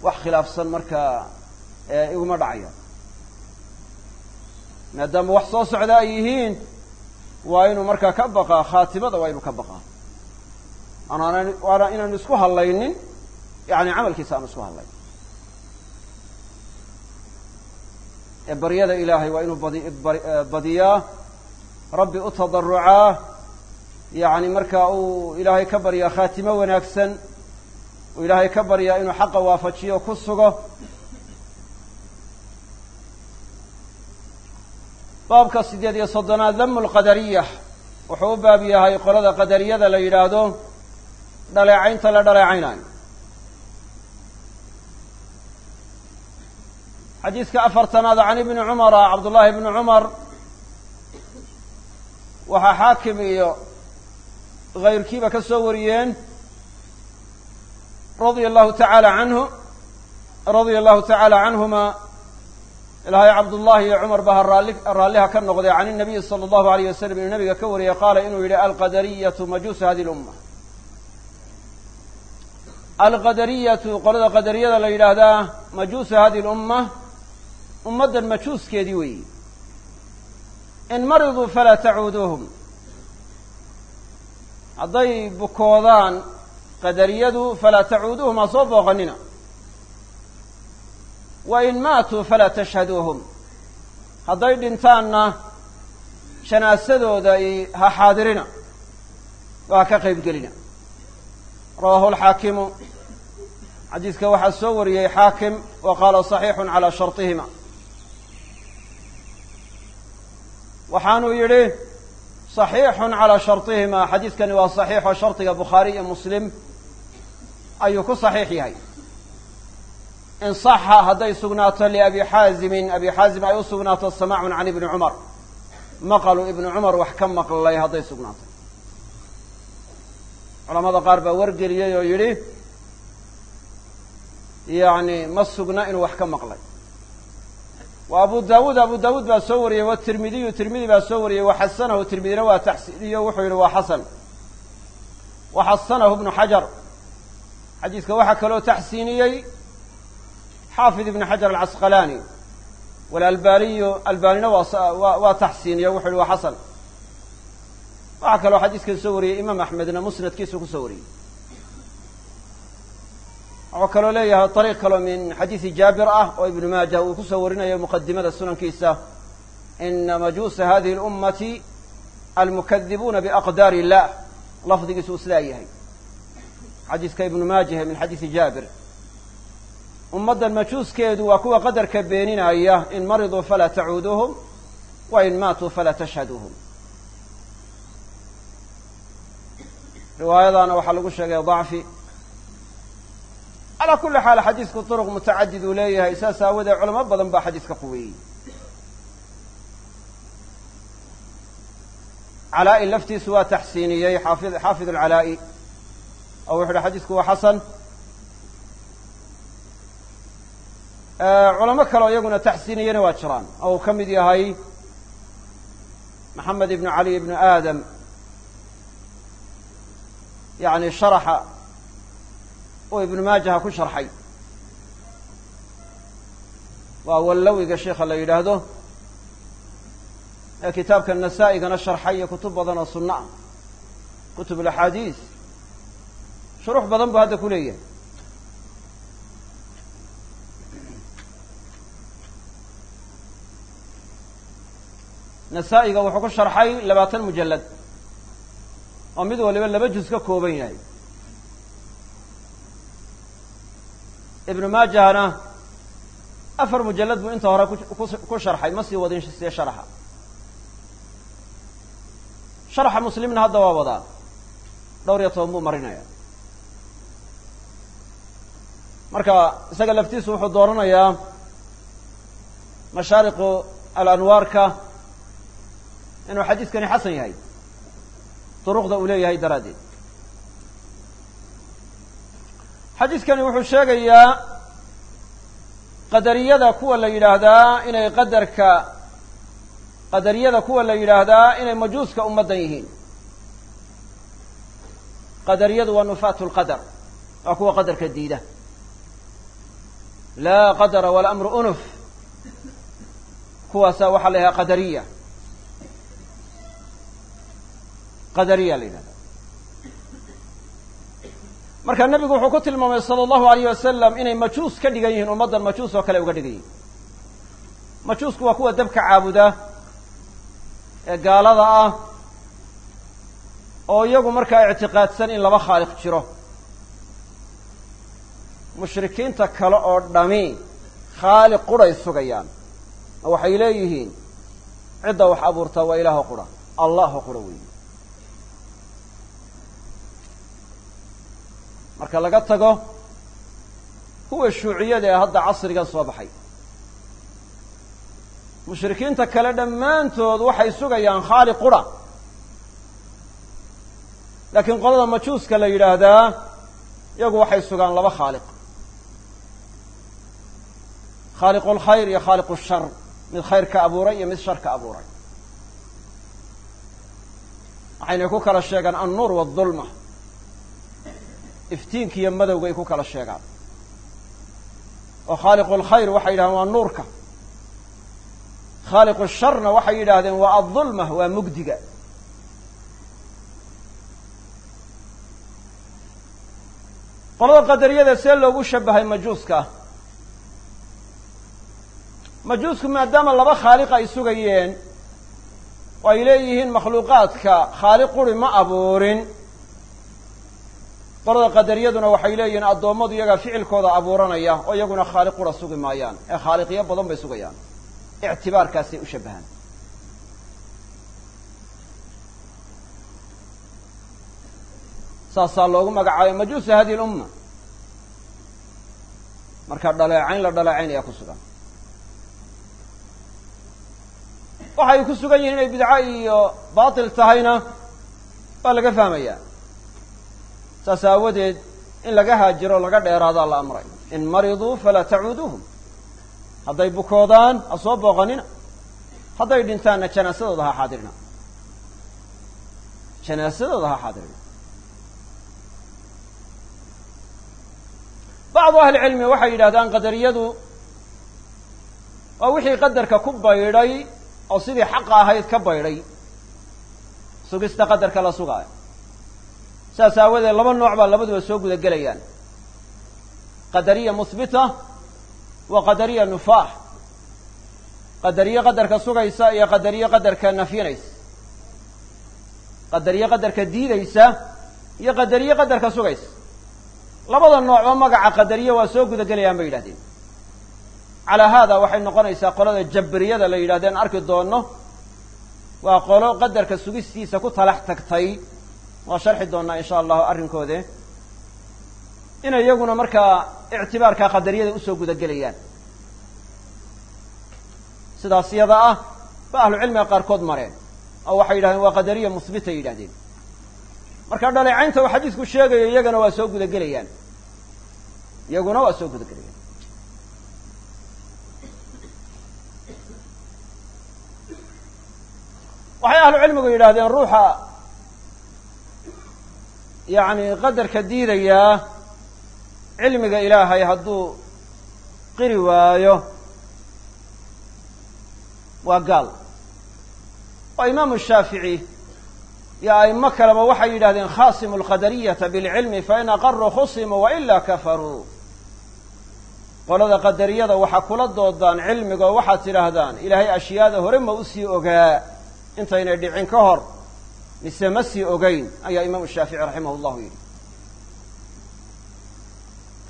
wax khilaafsan markaa iguma dhacayo maadaama wax soo socda ay yihiin waa inuu markaa ka baqaa khaatimada waa inuu ka baqaa. Waana inaanu isku hadlaynin yani camalkiisa aanu isku hadlayn ee baryada ilaahay waa inuu badi badiyaa. Rabbi u tadarucaa yani marka uu ilaahay ka baryaa khaatimo wanaagsan uu ilaahay ka baryaa inuu xaqa waafajiyo ku sugo. Baabka sideed iyo soddonaad damu lqadariya wuxuu u baab yahay qolada qadariyada la yidhaahdo dhaleecaynta la dhaleecaynayo xadiiska afartanaad can ibni cumara cabdullaahi ibni cumar waxaa xaakim iyo kayrkiiba ka soo wariyeen radia allahu tacaala canhu radia allahu tacaala canhuma ilaahay cabdullaahi iyo cumar ba ha raalli raalliha ka noqday can inabiyi sala allahu alayh wasalam inuu nabiga ka wariyey qaala inuu yidhi alqadariyatu majuusu hadi lumma. Alqadariyatu qolada qadariyada la yidhaahdaa majuusu hadi lumma ummaddan majuuskeedii weeyi. In mariduu falaa tacuuduuhum. Hadday bukoodaan qadariyadu falaa tacuuduuhum ha soo booqanina wa in maatuu falaa tashhaduuhum. Hadday dhintaanna janaasadooda ha xaadirina oo ha ka qayb gelina rawaahu alxaakimu xadiiska waxaa soo wariyey xaakim wa qaala صaxiixun calaa sharطihima waxaanuu yidhi saxiixun calaa sharطihima xadiidkani waa saxiixo shardiga bukhaari iyo muslim ayuu ku saxiix yahay. In saxa hadday sugnaato liabi xaazimin abi xaazim ay u sugnaato samaacun can ibni cumar. Maqalu ibni cumar wax ka maqlay hadday sugnaatay culamada qaar baa wargeliyey oo yidhi yani ma sugna inuu wax ka maqlay wa abu dawuud abu dawuud baa soo wariyey watirmidiyu tirmidi baa soo wariyey waxasanahu tirmidina waa taxsiiniyo wuxuu yihi waa xasan. Waxasanahu ibnu xajar. Xadiiska waxaa kaloo taxsiiniyey xaafid ibn xajar alcasqalaani walalbaniyu albanina waa waa taxsiiniye wuxu yihi waa xasan. Waxaa kaloo xadiiskan soo wariyey imaam axmedna musnadkiisu ku soo wariyey wuxuu kaloo leeyahay ariiq kaloo min xadiisi jaabir ah oo ibnu maaja uu ku soo warinayo muqadimada sunankiisa. Ina majuusa hadihi اlummati almukadibuuna biaqdaar illah lafdigiisu sidaa yahay. Xadiiska ibnu maajahe min xadiisi jaabir. Ummaddan majuuskeedu waa kuwa qadarka beeninaya in mariduu falaa tacuuduuhum wa in maatuu falaa tashhaduuhum. Riwaayadaana waxaa lagu sheegay dacfi calaa kulli xaal xadiisku turuq mutacadid uu leeyahay saas aawadeed culamo badan baa xadiiska quweeyey. Calaa-i laftiisu waa taxsiiniyey xaafi xaafid alcalaa'i. Oo wuxu uhi xadiisku waa xasan. Culamo kaleo iyaguna taxsiiniyena waa jiraan. Oo uu ka mid yahay maxamed ibnu cali ibnu aadam. Yani sharaxa uu ibnu maajaha ku sharxay. Waa wallawiga sheikha la yidhaahdo ee kitaabka nasaa-igana sharxay iyo kutub badan oo sunno ah. Kutub alaxaadiis shuruux badan buu hadda ku leeyahay. Nasaa-iga wuxuu ku sharxay labaatan mujallad oo mid waliba laba juz ka kooban yahay ibnu maajahna afar mujallad buu inta hore ku sharxay ma sii wadin sie sharaxa. Sharxa muslimna hadda waa wadaa. Dhowr iyo toban buu marinaya. Marka isaga laftiisu wuxuu dooranayaa mashaariqu alanwaarka inuu xadiiskani xasan yahay duruqda uu leeyahay daraaddeed xadiiskani wuxuu sheegayaa qadariyada kuwa la yidhaahdaa inay qadarka qadariyada kuwa la yidhaahdaa inay majuuska ummaddan yihiin. Qadariyadu waa nufaatu lqadar waa kuwa qadarka diida. Laa qadara walamru unuf kuwaasaa waxaa la yidhaha qadariya. Qadariya la yidhahda marka nebigu wuxuu ku tilmaamay sala allahu alayh wasalam inay majuus ka dhigan yihiin ummaddan majuus oo kale uga dhigan yihiin majuusku waa kuwa dabka caabuda ee gaalada ah oo iyagu markaa ictiqaadsan in laba khaaliq jiro. Mushrikiinta kale oo dhami khaaliq quray sugayaan oo waxay leeyihiin cidda wax abuurtaa waa ilaaho qura allaho qura weyi marka laga tago kuwa shuuciyada ee hadda casrigan soo baxay. Mushrikiinta kale dhammaantood waxay sugayaan khaaliq qura. Laakiin qolada majuuska la yidhaahdaa iyagu waxay sugaan laba khaaliq. Khaaliqu lkhayr iyo khaaliqu shar mid khayr ka abuuray iyo mid shar ka abuuray. Waxaynay ku kala sheegaan annuur waadulma iftiinka iyo madowgay ku kala sheegaan. Oo khaaliqu lkhayr waxay yidhahdeen waa nuurka. Khaaliqu sharna waxay yidhaahdeen waa addulma waa mugdiga. Qolada qadariyada see loogu shabahay majuuska. Majuusku maadaama laba khaaliq ay sugayeen oo ay leeyihiin makhluuqaadka khaaliq quri ma abuurin qolada qadariyaduna waxay leeyihiin addoommadu iyagaa ficilkooda abuuranaya oo iyaguna khaaliq qura sugi maayaan. Ee khaaliqyo badan bay sugayaan. Ictibaarkaasay u shabahaan saasaa loogu magacaabay majuusa hadihi lumma marka dhaleecayn la dhaleecaynaya ku sugan. Waxay ku sugan yihiin inay bidco iyo baatil tahayna waa laga fahmaya saas aawadeed in laga haajiro laga dheeraadaa la amray. In mariduu falaa tacuuduuhum. Hadday bukoodaan ha soo booqanina. Hadday dhintaanna janaasadooda ha xaadirina. Janaasadooda ha xaadirina. Bacdu ahli cilmi waxay yidhahdaan qadariyadu waa wixii qadarka ku baydhay oo sidii xaqa ahayd ka baydhay. Sugista qadarka la sugaayo saas aawadeed laba nooc baa labaduba soo guda gelayaan qadariya muhbita wa qadariya nufaax. Qadariye qadarka sugaysa iyo qadariye qadarka nafyinaysa qadariye qadarka diidaysa iyo qadariye qadarka sugaysa. Labada noocba magaca qadariye waa soo guda gelayaan bay yidhahdeen. Calaa haada waxay noqonaysaa qolada jabriyada la yidhahdeen arki doonno. Waa qolo qadarka sugistiisa ku talax tagtay waa sharxi doonaa insha allahu arrinkoode inay iyaguna markaa ictibaarka qadariyada u soo guda gelayaan sidaas yada ah ba ahlu cilmiga qaarkood mareen oo waxay yidhahdeen waa qadariya musbitay yidhahdeen. Marka dhaleecaynta uu xadiisku sheegayo iyagana waa soo guda gelayaan iyaguna waa soo guda waxay ahlu cilmigu yidhahdeen ruuxa yacni qadarka diidayaa cilmiga ilaahay hadduu qiri waayo waa gaal. Oo imaamu shaafici iyo a'imo kaleba waxay yidhahdeen khasimu alqadariyata bilcilmi fain aqaruu khusimuu wailaa kafaruu qolada qadariyada waxaa kula doodaan cilmiga oo waxaad tidhaahdaan ilaahay ashyaada hore ma u sii ogaa intaynay dhicin ka hor mise ma sii ogeyn ayaa imaamu shaafici raximah llahu yidhi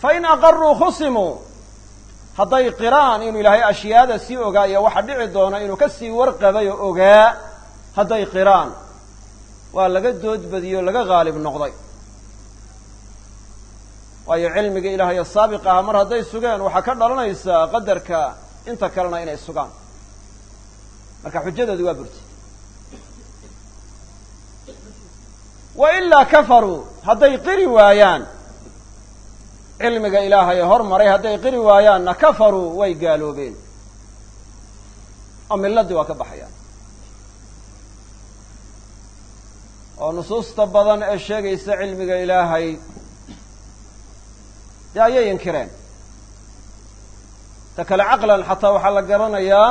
fain aqaruu khusimuu hadday qiraan inuu ilaahay ashyaada sii ogaa iyo waxa dhici doona inuu ka sii warqabay oo ogaa hadday qiraan waa laga doodbadiyo laga haalib noqday. Waayo cilmiga ilaahayo saabiq aha mar hadday sugeen waxaa ka dhalanaysaa qadarka inta kalena inay sugaan. Marka xujadoodi waa burti wa ilaa kafaruu hadday qiri waayaan. Cilmiga ilaahay hormaray hadday qiri waayaanna kafaruu way gaaloobeen. Oo miladii waa ka baxayaan. Oo nusuusta badan ee sheegaysa cilmiga ilaahay dee ayay inkireen. Ta kale caqlan xataa waxaa la garanayaa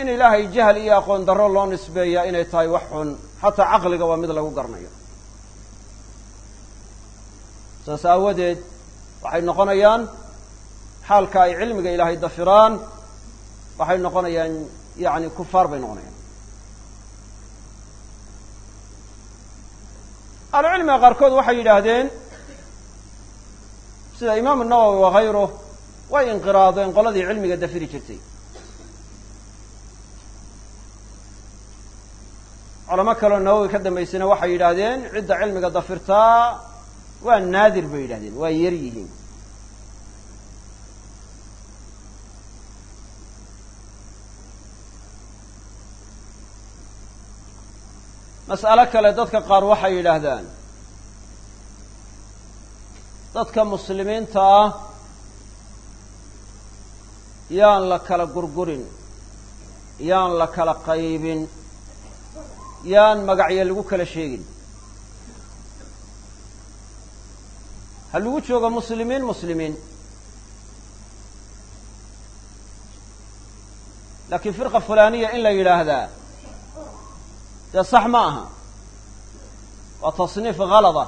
in ilaahay jahl iyo aqoon darro loo nisbeeyaa inay tahay wax xun xataa caqliga waa mid lagu garanayo. Saas aawadeed waxay noqonayaan xaalka ay cilmiga ilaahay dafiraan waxay noqonayaan yani kufaar bay noqonayaan. Ahlucilmiga qaarkood waxay yidhaahdeen sida imaamu nawowi wakayruh way inqiraadeen qoladii cilmiga dafiri jirtay culamo kaleo nawowi ka dambaysayna waxay yidhaahdeen cidda cilmiga dafirtaa waa naadir bay yidhahdeen waa yar yihiin. Mas'alo kale dadka qaar waxay yidhaahdaan dadka muslimiinta ah yaan la kala gurgurin yaan la kala qaybin yaan magacyo lagu kala sheegin. Ha lagu joogo muslimiin muslimiin. Laakiin firqa fulaniya in la yidhaahdaa dee sax ma aha. Waa tasniif halada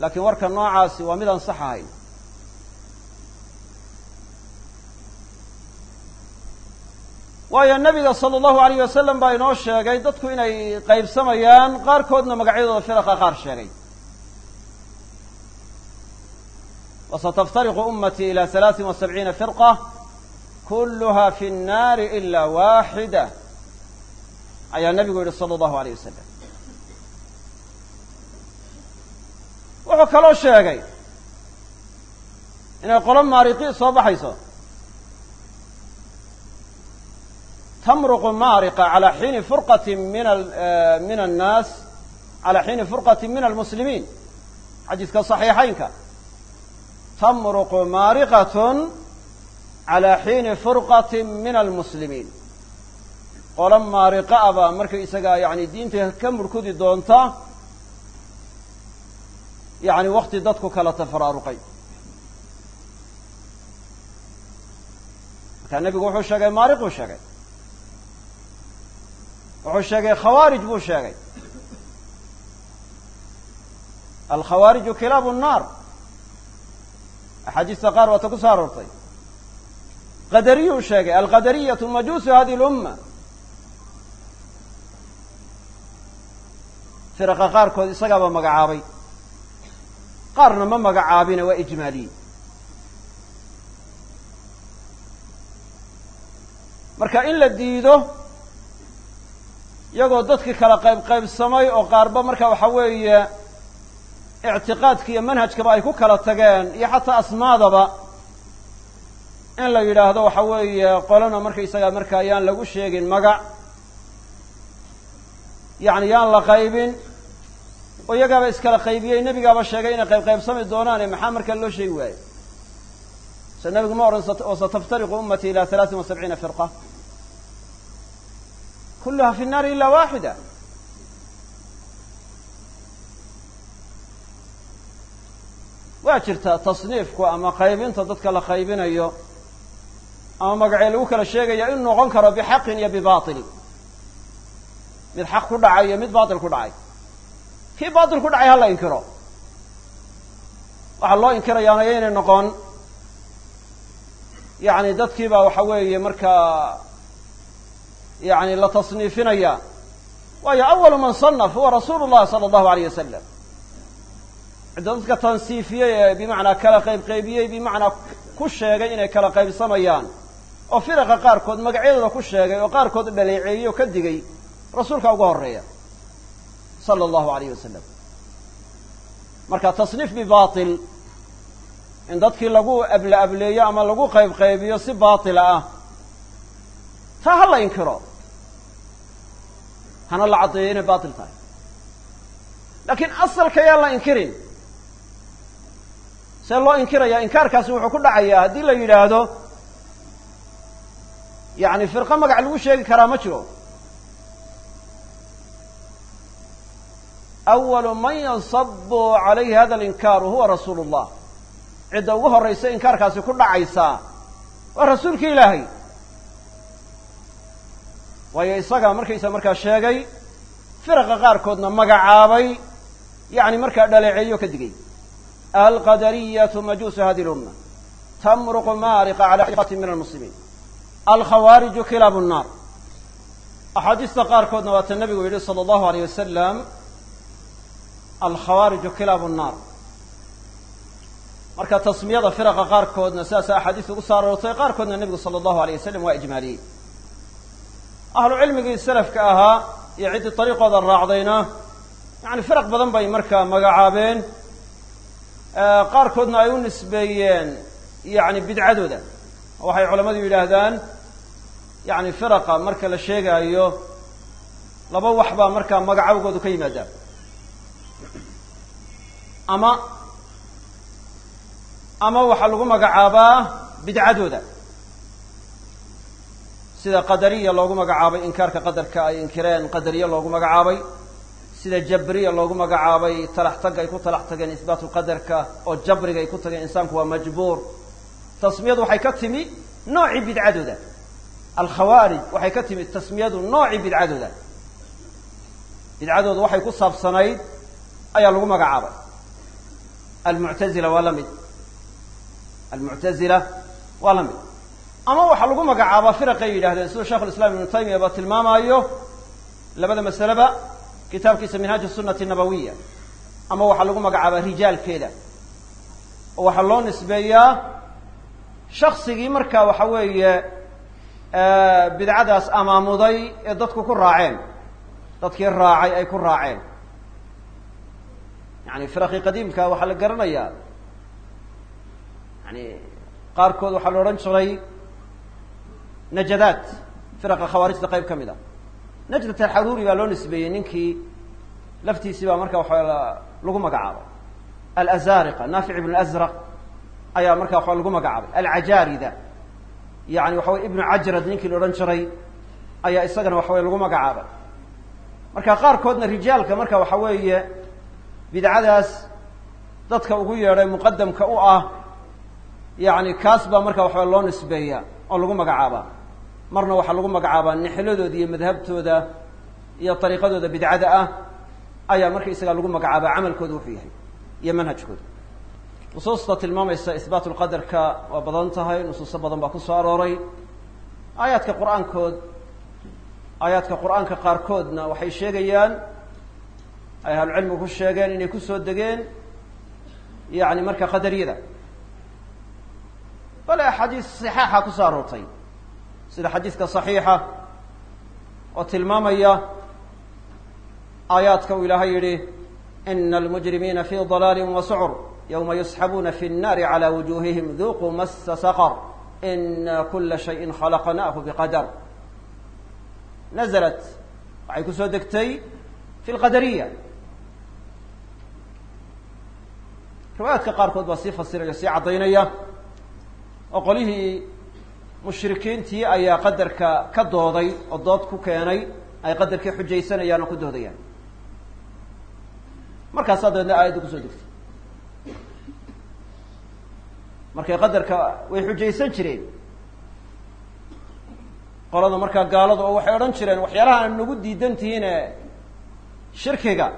laakiin warka noocaasi waa midaan sax ahayn waayo nabiga sala allahu alayh wasalam baa inoo sheegay dadku inay qaybsamayaan qaarkoodna magacyadooda firaqa qaar sheegay. Wasataftariqu ummatii ila halaaثin wa sabciina firqa kulluha fi nnaari ila waaxida ayaa nabigu yihi sala allahu alayh wasalam wuxuu kaloo sheegay inay qolo maariqi soo baxayso tamruqu maariqa calaa xiini furqatin min eh, min annaas calaa xiini furqatin min almuslimiin xadiidka saxiixaynka. Tamruqu maariqatun calaa xiini furqatin min almuslimiin qolo maariqa a baa marka isagaa yacni diinta ka murkudi doonta yacni wakti dadku kala tafaraaruqay. Markaa nebigu wuxuu sheegay maariquu sheegay wuxuu sheegay khawaarij buu sheegay alkhawaariju kilaabu nnaar axaadiista qaar waata ku soo aroortay qadariyuu sheegay alqadariyatu majuusu hadihi lumma firaqa qaarkood isagaaba magacaabay qaarna ma magacaabina waa ijmaaliye marka in la diido iyagoo dadkii kala qayb qaybsamay oo qaarba marka waxa weeye ictiqaadka iyo manhajkaba ay ku kala tageen iyo xataa asmaadaba in la yidhaahdo waxa weeye qolana markaysaga markaa yaan lagu sheegin magac yacni yaan la qaybin oo iyagaaba iskala qaybiyey nebigaaba sheegay inay qayb qaybsami doonaane maxaa markaa loo sheegi waayo se nebigu ma odhan wasataftariqu ummatii ila halaatin wa sabciina firqa kulluha fi nnaari ila waaxida waa jirtaa tasniifku ama qaybinta dadka la qaybinayo ama magacee lagu kala sheegaya inuu noqon karo bixaqin iyo bibaili mid xaq ku dhacay iyo mid batil ku dhacay kii batil ku dhacay ha la inkiro waxaa loo inkirayaana yaynay noqon yani dadkii baa waxa weeye markaa yani la tasniifinaya. Waayo awalu man sanaf huwa rasuulu llahi sala allahu alayh wasalam cidda dadka tansiifiyey ee bimacnaa kala qayb qaybiyey bimacnaa ku sheegay inay kala qaybsamayaan oo firaqa qaarkood magacyadooda ku sheegay oo qaarkood dhaleeceeyey oo ka digay rasuulka uga horreeya sala allahu alayh wasalam marka tasniif bibatil in dadkii lagu abla ableeyo ama lagu qayb qaybiyo si baatila ah taa ha la inkiro. Hana la caddeeyo inay baatil tahay. Laakiin asalka yaa la inkirin. See loo inkiraya inkaarkaasi wuxuu ku dhacayaa haddii la yidhaahdo yacni firqo magac lagu sheegi karaa ma jiro. Awalu man yansabu calayhi hada alinkaaru huwa rasuulu llah cidda ugu horraysa inkaarkaasi ku dhacaysaa waa rasuulki ilaahay waayo isagaa markaysa markaa sheegay firaqa qaarkoodna magacaabay yacni markaa dhaleeceeyo ka digay. Alqadariyatu majuusu hadi lumma. Tamruqu maariqa cala xati min almuslimiin. Alkhawaariju kilaabu nnaar axaadiista qaarkoodna waata nabigu yidhi sala allahu alayh wasalam alkhawaariju kilaabu nnaar marka tasmiyada firaqa qaarkoodna sidaasa axaadiis ugu soo qaarkoodna nebigu sala allahu alayh wasalam waa ijmaaliyey ahlu cilmigii salafka ahaa iyo ciddii dariiqooda raacdayna yani firaq badan bay markaa magacaabeen. Qaarkoodna ay u nisbeeyeen yani bidcadooda. Waxay culammadu yidhaahdaan yani firaqa marka la sheegaayo laba wax baa markaa magacawgoodu ka yimaadaan ama ama waxaa lagu magacaabaa bidcadooda sida qadariya loogu magacaabay inkaarka qadarka ay inkireen qadariya loogu magacaabay sida jabriya loogu magacaabay talax tag ay ku talax tageen isbaatu qadarka oo jabriga ay ku tageen insaanku waa majbuur. Tasmiyadu waxay ka timi noocii bidcadooda. Alkhawaarij waxay ka timi tasmiyadu noocii bidcadooda. Bidcadooda waxay ku saabsanayd ayaa lagu magacaabay. Almuctazila waa la mid. Almuctazila waa la mid ama waxaa lagu magacaabaa firaqay yidhahdeen siduu sheekh ulislam ibnu taymiya ba tilmaamaayo labada masaleba kitaabkiisa minhaaj sunati nabawiya ama waxaa lagu magacaabaa rijaalkeeda. Oo waxaa loo nisbeeyaa shaksigii markaa waxa weeye bidcadaas amaamuday ee dadku ku raaceen. Dadkii raacay ay ku raaceen. Yani firaqii qadiimka waxaa la garanayaa. Yani qaarkood waxaa la odhan jiray najadaat firaqa khawaarijta qayb ka mid a najdat alxaruuri baa loo nisbeeyey ninkii laftiisii baa marka waxa lagu magacaabay. Alazariqa naafic ibn azraq ayaa marka waxa lagu magacaabay. Alcajaarida yani waxa wey ibnu cajrad ninkii la odhan jiray ayaa isagana waxa wey lagu magacaabay. Marka qaarkoodna rijaalka marka waxa weeye bidcadaas dadka ugu yeedhay muqadamka u ah yani kaas baa marka waxaa loo nisbeeya oo lagu magacaabaa marna waxaa lagu magacaabaa nixladooda iyo madhabtooda iyo ariiqadooda bidcada ah ayaa marka isagaa lagu magacaabaa camalkooda wuxuu yahay iyo manhajkooda. Nusuusta tilmaamaysa isbaat lqadarka waa badan tahay nusuuso badan baa ku soo arooray. Aayaadka qur'aankood aayaadka qur'aanka qaarkoodna waxay sheegayaan ay ahlucilmigu ku sheegeen inay ku soo degeen yani marka qadariyada. Bale axaadiis صixaaxa ku soo aroortay sida xadiiska صaxiixa oo tilmaamaya aayaadka uu ilaahay yihi ina almujrimiina fi ضalaali wascr ywma yusxabuuna fi الnari عlى wujuhihim duquu masa saqr ina kula shayءi khalaqnahu bqadar naزlat waxay kusoo degtay fi lqadariya riwaayaadka qaarkood baa sii fasiraya o sii caddaynaya oo qolihii mushrikiintii ayaa qadarka ka dooday oo dood ku keenay ay qadarkii xujaysanayaan oo ku doodayaan. Markaasaa dabeedna aayadda ku soo degtay. Markay qadarka way xujaysan jireen. Qolada markaa gaalada oo waxay odhan jireen waxyaalaha aan nagu diidan tihiine shirkiga.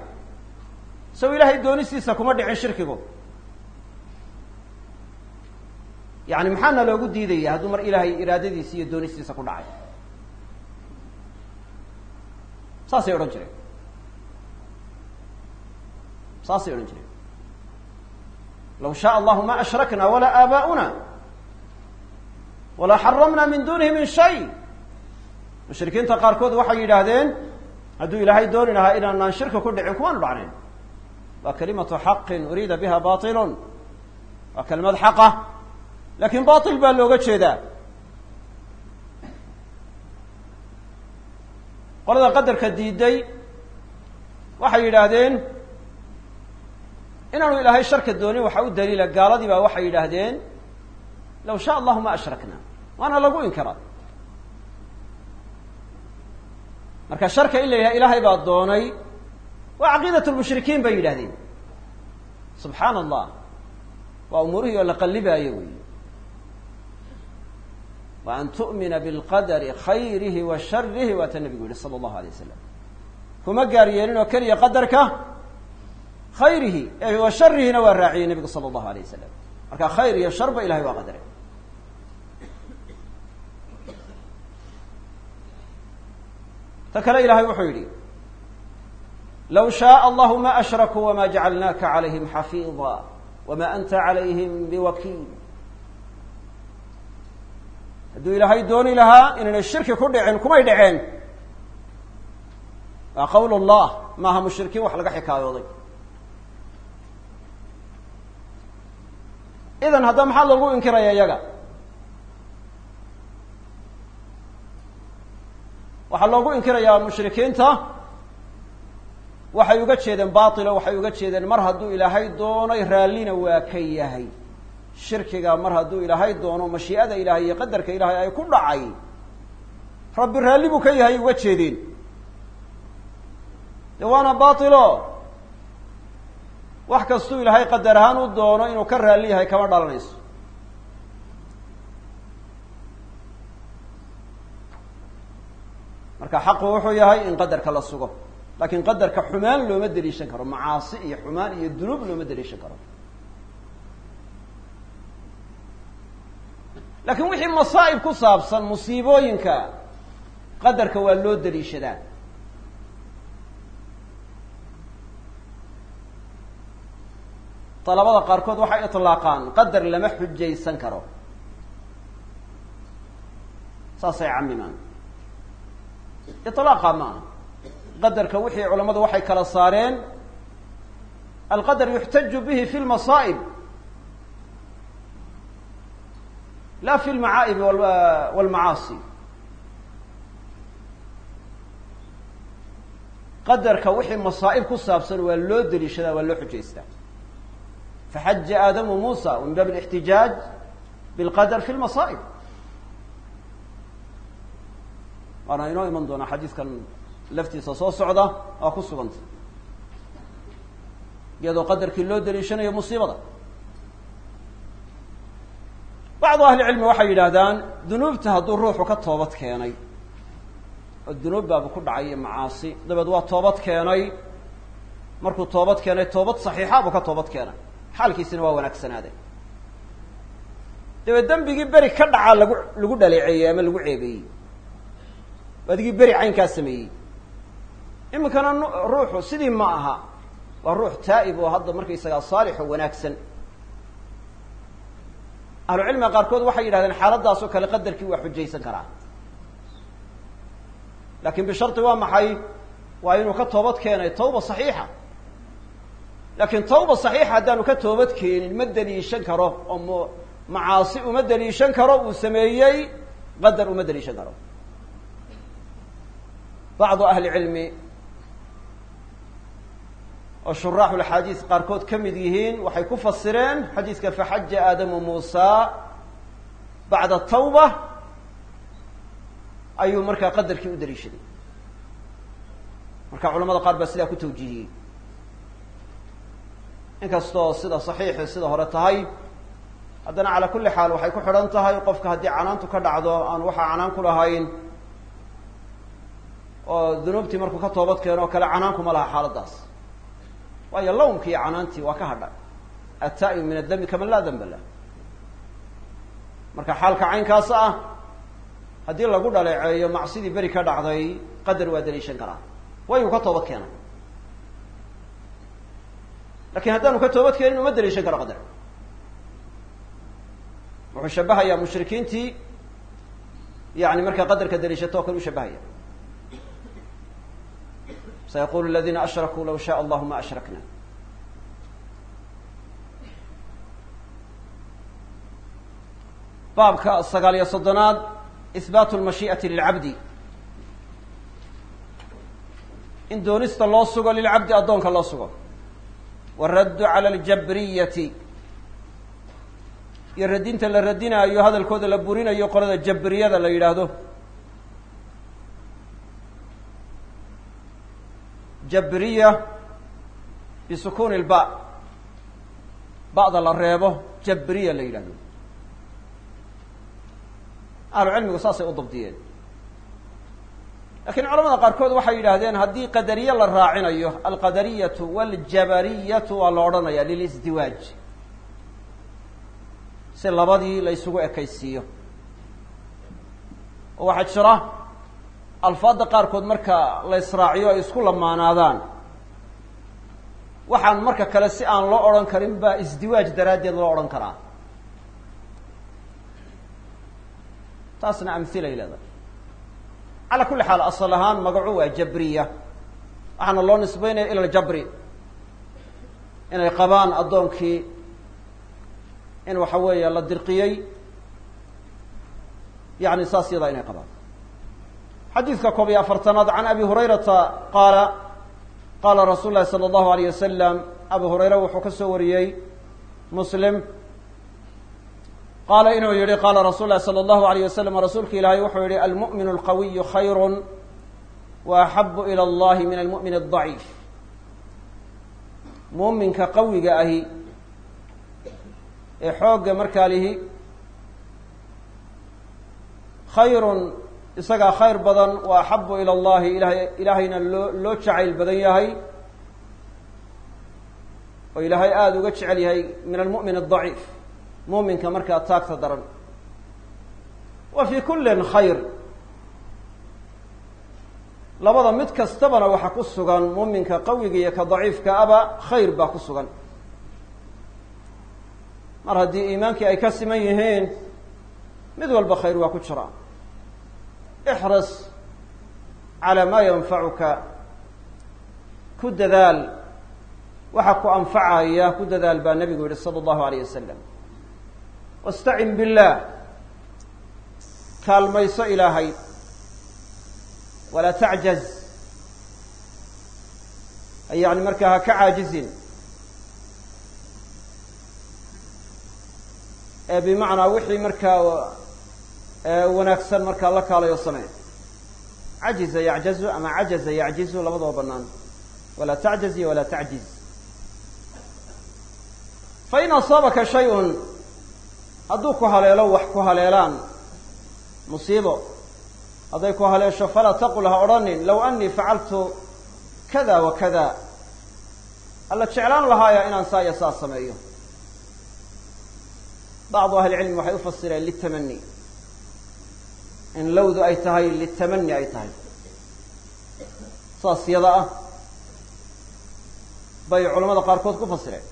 Saw ilaahay doonistiisa kuma dhicin shirkigu yani maxaana loogu diidaya hadduu mar ilaahay iraadadiisa iyo doonistiisa ku dhacay? Saasay odhan jireen. Saasay odhan jireen. Law shaء allahu ma ashrakna walaa aabaa'una walaa xaramna min dunihi min shay. Mushrikiinta qaarkood waxay yidhaahdeen hadduu ilaahay dooni lahaa inaanaan shirka ku dhicin kuwaanu dhacnayn. Waa kalimatu xaqin uriida biha bailun waa kelimad xaqa laakiin bail baa looga jeedaa. Qolada qadarka diiday waxay yidhaahdeen inaanu ilaahay sharka doonin waxaa u daliila gaaladii baa waxay yidhaahdeen law shaa allahu ma ashrakna waana lagu inkiraa marka sharka in la yidhaha ilaahay baa doonay waa caqiidat lmushrikiin bay yidhahdeen subxaana allah waa umuurihii oo la qallibaayo wey wa an tu'mina bilqadari khayrihi wa sharihi waata nabigu yihi sala allahu alay wasalam kuma gaar yeelin oo keliya qadarka khayrihi wa sharihina waa raaciyey nabigu sala allahu alay wasalam marka khayr iyo sharba ilahay waa qadare ta kale ilahay wuxuu yidhi law shaء allahu ma ashrakuu wma jacalnaaka calayhim xafiida wma anta calayhim biwakiil hadduu ilaahay dooni lahaa inaynay shirki ku dhicin kumay dhaceen waa qawl llah maaha mushrikiin wax laga xikaayooday idan hadda maxaa loogu inkiraya iyaga? Waxaa loogu inkirayaa mushrikiinta waxay uga jeedeen bailo waxay uga jeedeen mar hadduu ilaahay doonay raallina waa ka yahay shirkiga mar hadduu ilaahay doono mashii'ada ilahay iyo qadarka ilaahay ay ku dhacay rabbi raalli buu ka yahay uga jeedeen de waana bailo wax kastuu ilaahay qadar ahaan u doono inuu ka raalli yahay kama dhalanayso. Marka xaqu wuxuu yahay in qadarka la sugo laakiin qadarka xumaan looma daliishan karo macaasi iyo xumaan iyo dunuub looma daliishan karo laakiin wixii masaa'ib ku saabsan musiibooyinka qadarka waa loo daliishadaa. Dalabada qaarkood waxay itlaaqaan qadar lama xujaysan karo. Saasay camimaan iطlaaqa ma qadarka wixii culamadu waxay kala saareen alqadar yuxtaju bihi fi lmasaa'ib la fi lmacaa'ibi walmacaasi qadarka wixii masaa'ib ku saabsan waa loo deliishadaa waa loo xujaystaa faxaja aadamu muusa min baab اlاxtijaaj bilqadar fi lmasaa'ib waana inoo iman doonaa xadiidkan laftiisa soo socda waa ku suganta iyadoo qadarkii loo daliishanayo musiibada bacdu ahli cilmi waxay yidhaahdaan dunuubta hadduu ruuxu ka toobad keenay oo dunuub baaba ku dhacay iyo macaasi dabeed waa toobad keenay markuu toobad keenay toobad saxiixa buu ka toobad keenay xaalkiisina waa wanaagsanaaday dabeed dembigii beri ka dhacaa lagu lagu dhaleeceeyey ama lagu ceebeeyey adigii beri caynkaa sameeyey iminkana ruuxu sidii ma aha waa ruux taa'ib oo hadda markaysagaa saalix wanaagsan ahlucilmiga qaarkood waxay yidhahdeen xaaladaas oo kale qadarkii waa xujaysan karaa. Lakin bisharti waa maxay? Waa inuu ka toobad keenay tawba saxiixa. Lakin tawba saxiixa haddaanu ka toobad keenin ma daliishan karo oo m macaasi uma daliishan karo uu sameeyey qadar uma daliishan karo. Bacdu ahli cilmi oo shuraaxu laxaadiis qaarkood ka mid yihiin waxay ku fasireen xadiiska faxaja aadamu muusa bacda tawba ayuu markaa qadarkii u daliishaday marka culamada qaar baa sidaa ku tawjiihiyey. Inkastoo sida saxiixi sida hore tahay haddana calaa kulli xaal waxay ku xidhan tahay qofka haddii canaantu ka dhacdo aan waxaa canaan ku lahayn oo dunuubtii markuu ka toobad keeno oo kale canaankuma laha xaaladaas waayo lawmkii iyo canaantii waa ka hadha. Attaa'ibu min addami kaman laa damba lah. Marka xaalka caynkaas ah haddii lagu dhaleeceeyo macsidii beri ka dhacday qadar waa daliishan karaa. Uu ka toobad keenay laakiin haddaanu ka toobad keenin uma daliishan karo qadar. Wuxuu shabahayaa mushrikiintii. Yani markaa qadarka daliishato o kale u shabahaya sayaqulu aladiina ashrakuu law shaء allahu ma ashrakna baabka sagaal iyo soddonaad ihbaatu lmashii'ati lilcabdi in doonista loo sugo lilcabdi addoonka loo sugo waraddu cala aljabriyati iyo radinta la radinaayo hadalkooda la burinayo qolada jabriyada la yidhaahdo jabriya bisukuni lba ba'da la reebo jabriya la yidhahdo. Ahlu cilmigu saasay u dabdiyeen. Lakiin culamada qaarkood waxay yidhaahdeen haddii qadariye la raacinayo alqadariyatu waljabariyatu waa la odhanaya lilisdiwaaj. Si labadii la ysugu ekaysiiyo. Oo waxaa jira alfaadda qaarkood marka la israaciyo ay isku lamaanaadaan waxaan marka kale si aan loo odhan karin baa isdiwaaj daraaddeed loo odhan karaa. Taasna amhilay leedahay. Calaa kulli xaal asal ahaan magacu waa jabriya. Waxaana loo nisbeynaya ila ljabri inay qabaan addoonkii. In waxa weeye la dirqiyey. Yani saas yadaa inay qabaan xadiidka koob iyo afartanaad can abi hurayrata qaala qaala rasuul lahi salى allahu alayh wasalam abu hurayre wuxuu ka soo wariyey muslim qaala inuu yihi qaala rasul lahi salى allahu alayh wasalam rasuulka ilaahay wuxuu yihi almu'min alqawiyu khayru wa axabu ilى اllahi min almu'min الضaciif muuminka qawiga ahi ee xoogga markaa lihi khayrun isagaa khayr badan wa axabu ila allahi ilahay ilaahayna loo loo jacayl badan yahay. Oo ilaahay aada uga jecel yahay min almu'min adaciif muminka markaa taagta daran. Wa fi kullin khayr. Labada mid kastabana waxa ku sugan muminka qawiga iyo ka daciifka aba khayr baa ku sugan. Mar haddii iimaankii ay ka siman yihiin mid walba khayr waa ku jiraa ixris calaa maa yanfacuka ku dadaal waxa ku anfacaya ku dadaal baa nebigu yihi sala allahu alayh wasalam wastacin billaah kaalmayso ilaahay walaa tacjaz yani markaa ha ka caajizin ee bimacnaa wixii markaa wanaagsan markaa la kaalayo samee cajiza yacjazu ama cajaza yacjizu labadaba banaan walaa tacjaz iyo walaa tacjiz fain asaabaka shay-un hadduu ku haleelo wax ku haleelaan musiibo hadday ku haleesho falaa taqul ha odhanin low anii facaltu kada wa kada. Alla jeclaan lahaaya inaan saa iyo saa sameeyo. Bacdu ahli cilmi waxay u fasireen litamani in lowdu ay tahay litamani ay tahay. Saas yada ah bay culamada qaarkood ku fasireen.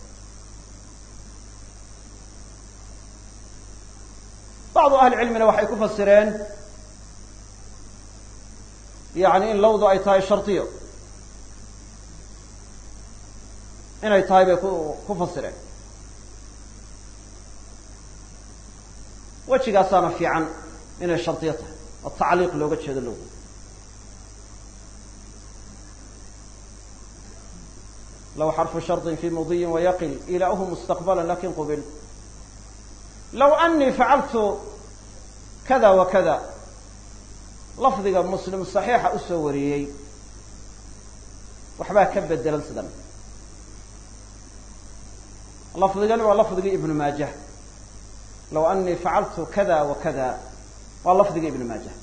Bacdu ahli cilmina waxay ku fasireen yani in lowdu ay tahay shardiyo inay tahay bay ku ku fasireen. Wejigaasaana fiican inay shardiyo tahay. Oo tacliiq looga jeedo low xarfu sharطi fi mudiyin wayaqil ilaahu mustaqbala laakiin qubil low anii facaltu kada wa kada lafdiga muslim saxiixa u soo wariyey waxbaa ka bedelan sidan. Lafdigani waa lafdigii ibnu maajah. Low anii facaltu kada wa waa lafdigii ibnu maajah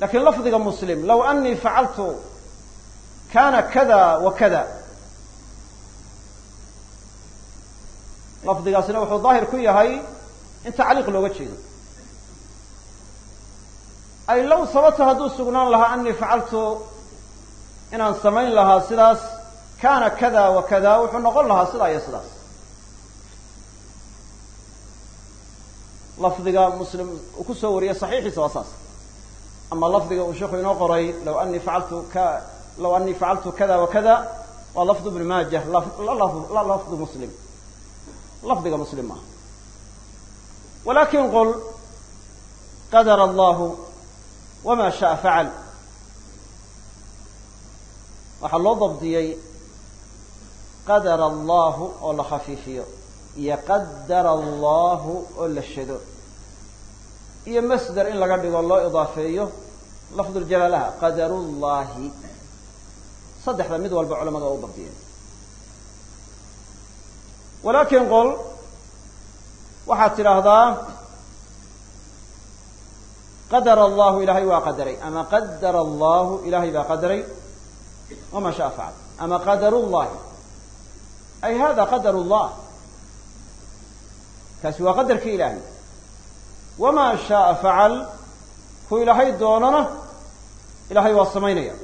laakiin lafdiga muslim low anii facaltu kana kada wa kada. Lafdigaasina wuxuu daahir ku yahay in tacliiq looga jeedo. Ay low sabata hadduu sugnaan lahaa anii facaltu inaan samayn lahaa sidaas kana kada wa kada wuxuu noqon lahaa sidaa iyo sidaas lafdiga muslim ku soo wariyey saxiixiisa waa saas. Ama lafdiga uu sheikhu inoo qoray law anii facaltu ka law anii facaltu kada wa kada waa lafdu ibni maajah la lafdu muslim. Lafdiga muslim maaha walakin qul qadara allahu wama shaءa facal. Waxaa loo dabdiyey qadara allahu oo la khafiifiyo iyo qadara allahu oo la shado iyo masder in laga dhigo loo idaafeeyo lafduljalaalaha qadarullahi. Saddexda mid walba culamada waa u dabdiyeen walakin qol waxaad tidhaahdaa qadara allahu ilahay waa qadaray. Ama qadara allahu ilahay baa qadaray. Wama shaءa facal. Ama qadaru llahi ay hada qadar llah kaasi waa qadarkii ilaahay. Wamaa shaaa facal ku ilaahay doonana ilaahay waa samaynaya.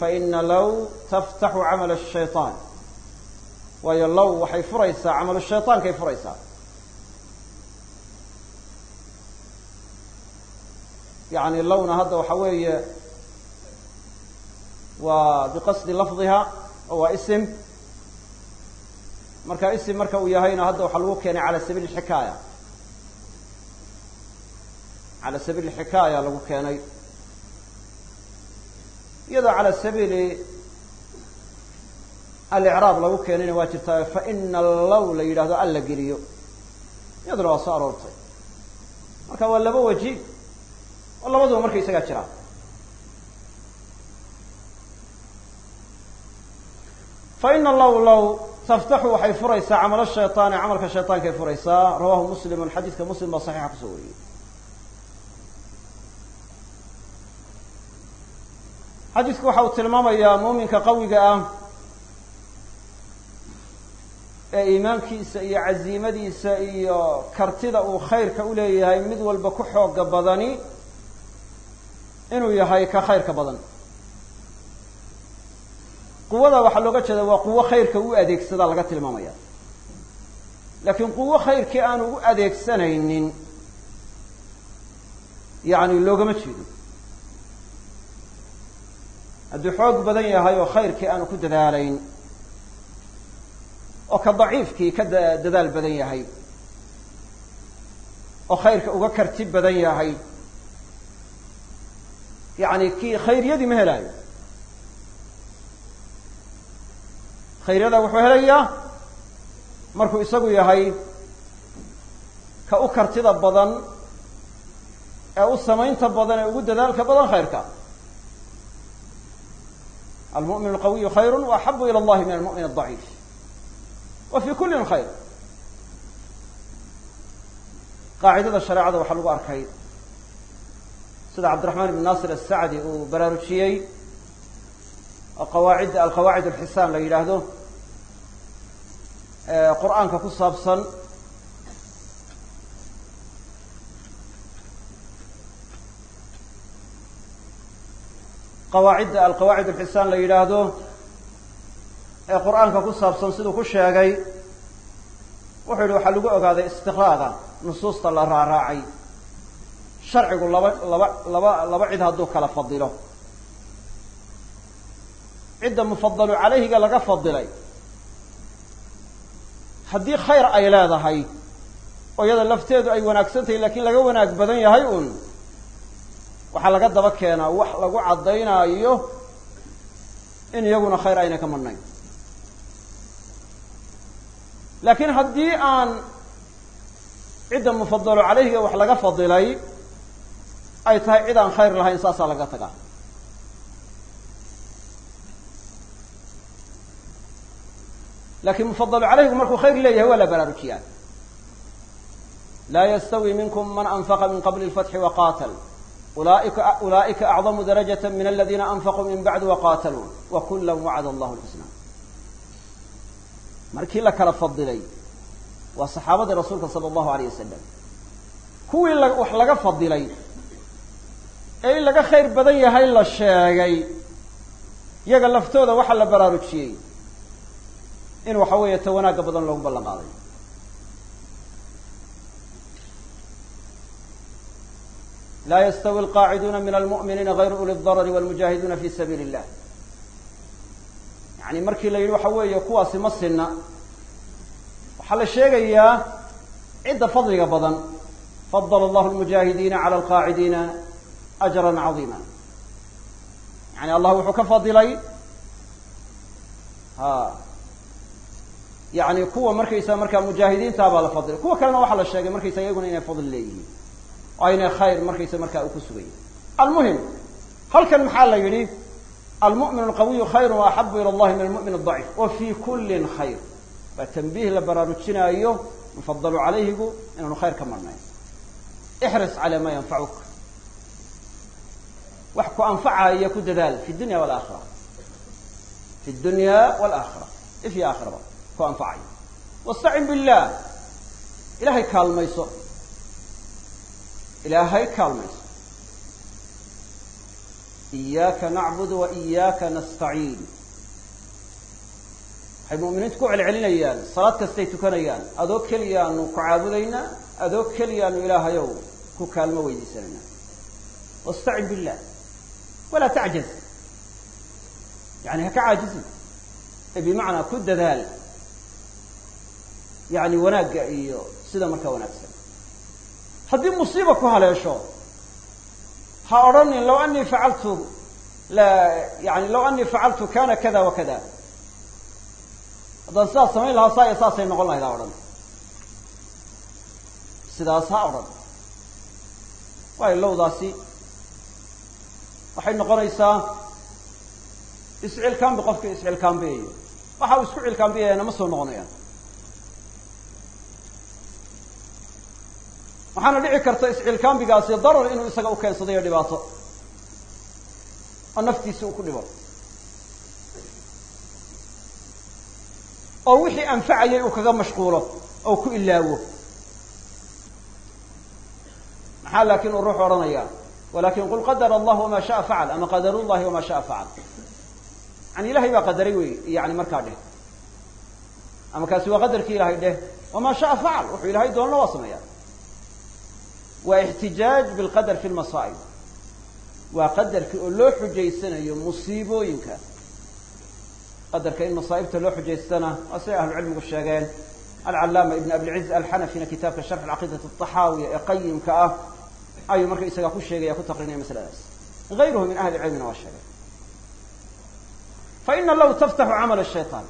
Faina low taftaxu camal ashayطaan waayo low waxay furaysaa camalu shayaankay furaysaa. Yani lowna hadda waxa weeye waa biqasdi lafdiha oo waa ism marka isim marka uu yahayna hadda waxaa lagu keenay cala sabiili xikaaya cala sabiili xikaaya lagu keenay. Iyadoo cala sabiili alicraab lagu keenayna waa jirtaa faina low la yidhahdo alla geliyo. Iyaduna waa soo aroortay. Marka waa laba waji oo labaduba marka isagaa jiraa faina low low taftaxu waxay furaysaa camalo shayطaani camalka shayطaankay furaysaa. Rawahu muslimun xadiidka muslim baa saxiixa ku soo wariyey. Xadiidku waxa uu tilmaamayaa muuminka qawiga ah ee iimaankiisa iyo caziimadiisa iyo kartida uu khayrka u leeyahay mid walba ku xooga badani inuu yahay ka khayrka badan quwada waxaa looga jeeda waa quwo khayrka u adeegsadaa laga tilmaamaya. Laakiin quwo khayrkii aan ugu adeegsanaynin yani loogama jeedo. Hadduu xoog badan yahay oo khayrkii aanu ku dadaalayn oo ka daciifkii ka dadaal badan yahay oo khayrka uga karti badan yahay yani kii khayryadii ma helaayo khayryada wuxuu helayaa markuu isagu yahay ka u kartida badan ee u samaynta badan ee ugu dadaalka badan khayrka. Almumin alqawiyu khayru waaxabu ila allahi min almumin aldaciif wa fi kullin khayr. Qaacidada shareecada waxaa lagu arkay sida cabdiraxmaan ibn naasir asacdi uu baraarujiyey oo qawaaidda alqawaacid alxisaan la yidhaahdo qur'aanka ku saabsan qawaacidda alqawaacid alxisaan la yidhaahdo ee qur'aanka ku saabsan siduu ku sheegay wuxuu yihi waxaa lagu ogaaday istiqraaga nusuusta la raaraacay. Sharcigu laba laba laba laba cid hadduu kala fadilo. Cidda mufadalu calayhiga laga fadilay haddii khayr ay leedahay oo iyada lafteedu ay wanaagsan tahay lakiin laga wanaag badan yahay un waxaa laga daba keenaa wax lagu caddaynaayo in iyaguna khayr ayna ka madhnayn laakiin haddii aan cidda mufadalu calayhiga wax laga fadilay ay tahay cid aan khayr lahayn saasaa laga tagaa lakiin mufadalu calayhigu markuu khayr leeyahay waa la baraarujiyaa laa yastawi minkum man anfaqa min qabli اlfatxi ulaika ulaa'ika acdamu darajaة min aladiina anfaquu min bacdi waqataluu wakula wacada allahu lxusna markii la kala fadilay waa saxaabadii rasuulka sala allahu alayh wasalam kuwii wax laga fadilay ee in laga khayr badan yahay la sheegay yaga laftooda waxaa la baraarujiyey in waxa weeye ta wanaagga badan loogu ballan qaaday laa yastawi alqaaciduuna min almu'miniina gayru uli darari walmujaahiduuna fi sabiili illah yani markii la yidhi waxa weeye kuwaasi ma sinna. Waxaa la sheegayaa cidda fadliga badan. Fadala allahu almujaahidiina cala alqaacidiina ajran cadiima yani allah wuxuu ka fadilay ha yani kuwa markaysa markaa mujaahidiinta baa la fadilay kuwa kalena waxaa la sheegay markaysa iyaguna inay fadli leeyihiin. Oo aynay khayr markaysa markaa uu ku sugaya almuhim halkan maxaa la yidhi? Almu'min alqawiyu khayru waaxabu ila allahi min almu'min aldaciif wa fi kullin khayr. Waa tanbiih la baraarujinaayo mufadalu calayhigu inaanu khayr ka marnayn. Ixris calaa maa yanfacuk. Wax ku anfacaya ku dadaal fi dunya walaakhira fi dunya walaakhira if aakhiraba ku anfacaya wastacin billah. Ilaahay kaalmayso. Ilaahay kaalmayso. Iyaaka nacbud wa iyaaka nastaciin. Waxay mu'miniintu ku celcelinayaan salaad kastay tukanayaan adoo keliyaanu ku caabudaynaa adoo keliyaanu ilaahayow ku kaalmo weydiisanaynaa wastacin billah. Walaa tacjaz yani ha ka caajizin. Ee bimacnaa ku dadaal yani wanaagga iyo sida markaa wanaagsan. Haddii musiiba ku haleesho ha odhanin law anii facaltu yani law anii facaltu kana kada wa kada haddaan sidaas samayn lahaa saa iyo saasay noqon lahayd ha odhan sidaas ha odhan waayo lowdaasi waxay noqonaysaa iscilkaambi qofkii iscilkaambiyayo waxa uu isku cilkaambiyayana ma soo noqonayaan waxaana dhici karta iscilkaambigaasi darar inuu isaga u keensadayo dhibaato oo naftiisi uu ku dhibo oo wixii anfacayay uu kaga mashquulo oo ku ilaawo maxaa laakin uu ruuxu odhanaya walakin qul qadar allah wama shaءa facal ama qadaru llahi wama shaءa facal yani ilahay baa qadaray wey yani markaa dheh ama kaasi waa qadarkii ilahay dheh wama shaءa facal wuxuu ilahay doonana waa sameeya waa ixtijaaj bilqadar fi lmasaa'ib waa qadarkii oo loo xujaysanayo musiibooyinka. Qadarka in masaa'ibta loo xujaystana waa siday ahlucilmigu sheegeen alcallaama ibn abilciz alxanafina kitaabka sharx alcaqiidati alطaxaawiya ee qayimka ah ayuu marka isagaa ku sheegaya ku taqrinaya masladaas. Gayruhu min ahli cilmina waa sheegay. Faina low taftaxu camal shayaan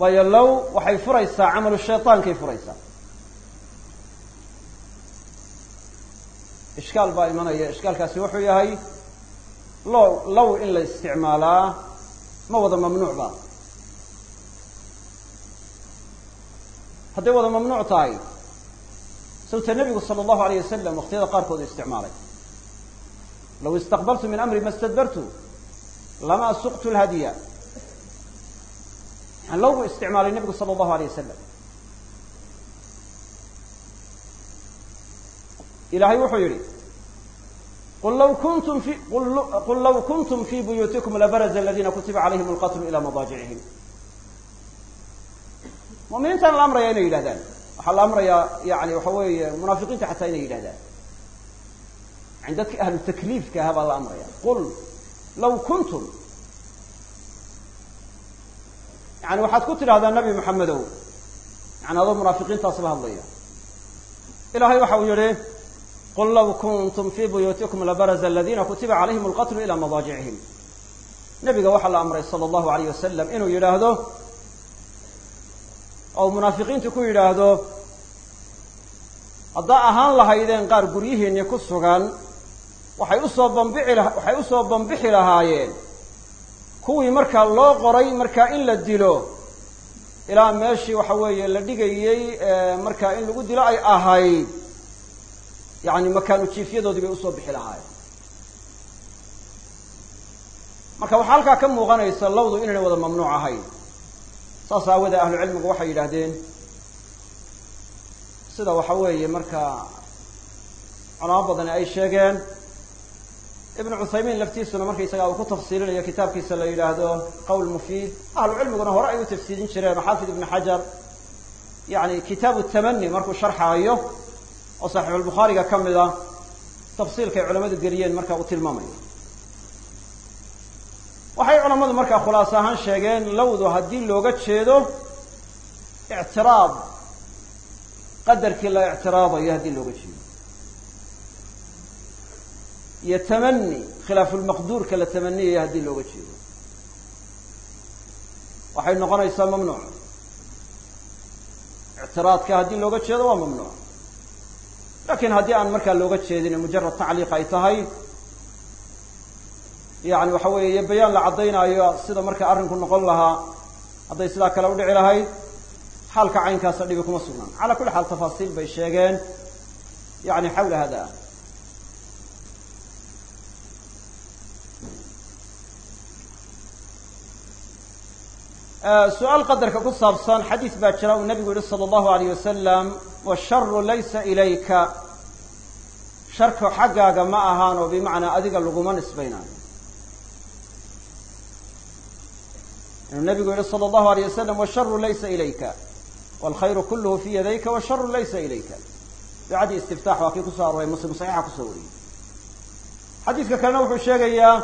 waayo low waxay furaysaa camalu shayaankay furaysaa. Ishkaal baa imanaya. Ishkaalkaasi wuxuu yahay low low in la isticmaalaa ma wada mamnuuc ba hadday wada mamnuuc tahay sawta nebigu sala allahu alayh wasalam waqtiyada qaarkood isticmaalay. Law istaqbaltu min amri ma stadbartu lama suqtu lhadiya yani low buu isticmaalay nebigu sala allahu alayh wasalam ilahay wuxuu yihi qul law kuntum fi qul law kuntum fi buyuutikum labaraza aladina kutiba calayhim alqatlu ila madaajicihim mu'miniintaan la amraya inay yidhahdaan. Waxaa la amrayaa yani waxa weeye munaafiqiinta xataa inay yidhahdaan. Yani dadka ahlu takliifka aha baa la amraya. Qul law kuntum. Yani waxaad ku tidhahdaa nabi maxamedow yani adoo munaafiqiintaas la hadlaya. Ilahay waxa uu yihi qul law kuntum fi buyuutikum labaraza aladina kutiba calayhim alqatlu ila madaajicihim nebiga waxaa la amray sala allahu alayh wasalam inuu yidhaahdo oo munaafiqiintu ku yidhaahdo haddaa ahaan lahaydeen qaar guryihiinni ku sugan waxay u soo bambixi waxay u soo bambixi lahaayeen. Kuwii markaa loo qoray markaa in la dilo ilaa meeshii waxa weeye la dhigayey markaa in lagu dilo ay ahayd yani makaanu jiifyadoodii bay u soo bixi lahaayeen. Marka waxaa halkaa ka muuqanaysa lawdu inaynay wada mamnuuc ahayn. Saas aawadee ahlu cilmigu waxay yidhaahdeen sida waxa weeye marka culamo badani ay sheegeen ibnu cuthaymiin laftiisuna markaysaga uu ku tafsiilinayo kitaabkiisa la yidhaahdo qowl mufiid ahlu cilmiguna hore ay u tafsiirin jireen. Xaafid ibnu xajar yani kitaabu tamani markuu sharxaayo oo saxiixulbukhaariga ka mid a tafsiilkay culamadu geliyeen marka uu tilmaamayo. Waxay culammadu markaa khulaas ahaan sheegeen lowdu haddii looga jeedo ictiraad qadarkii la ictiraadayo haddii looga jeedo. Iyo tamani khilaafulmaqduurka la tamaniyayo haddii looga jeedo. Waxay noqonaysaa mamnuuc. Ictiraadka haddii looga jeedo waa mamnuuc laakiin haddii aan markaa looga jeedin mujarad tacliiq ay tahay yani waxa weeye bayaan la caddaynaayo sida markaa arrinku noqon lahaa hadday sidaa kale udhici lahayd xaalka caynkaasa dhibi kuma sugnaan. Cala kulli xaal tafaasiil bay sheegeen yani xawla hada su'aal qadarka ku saabsan xadiis baa jira uu nabigu yihi sala allahu alayh wasalam washaru laysa ilayka. Sharku xaggaaga ma ahaan oo bimacnaa adiga laguma nisbaynaayo inuu nabigu yihi sala allahu alayh wasalam washaru laysa ilayka walkhayru kulluhu fi yadayka washaru laysa ilayka. Ducadii istiftaax waa kii ku soo arooray muslim saxiixa ku soo wariyey. Xadiidka kalena wuxuu sheegayaa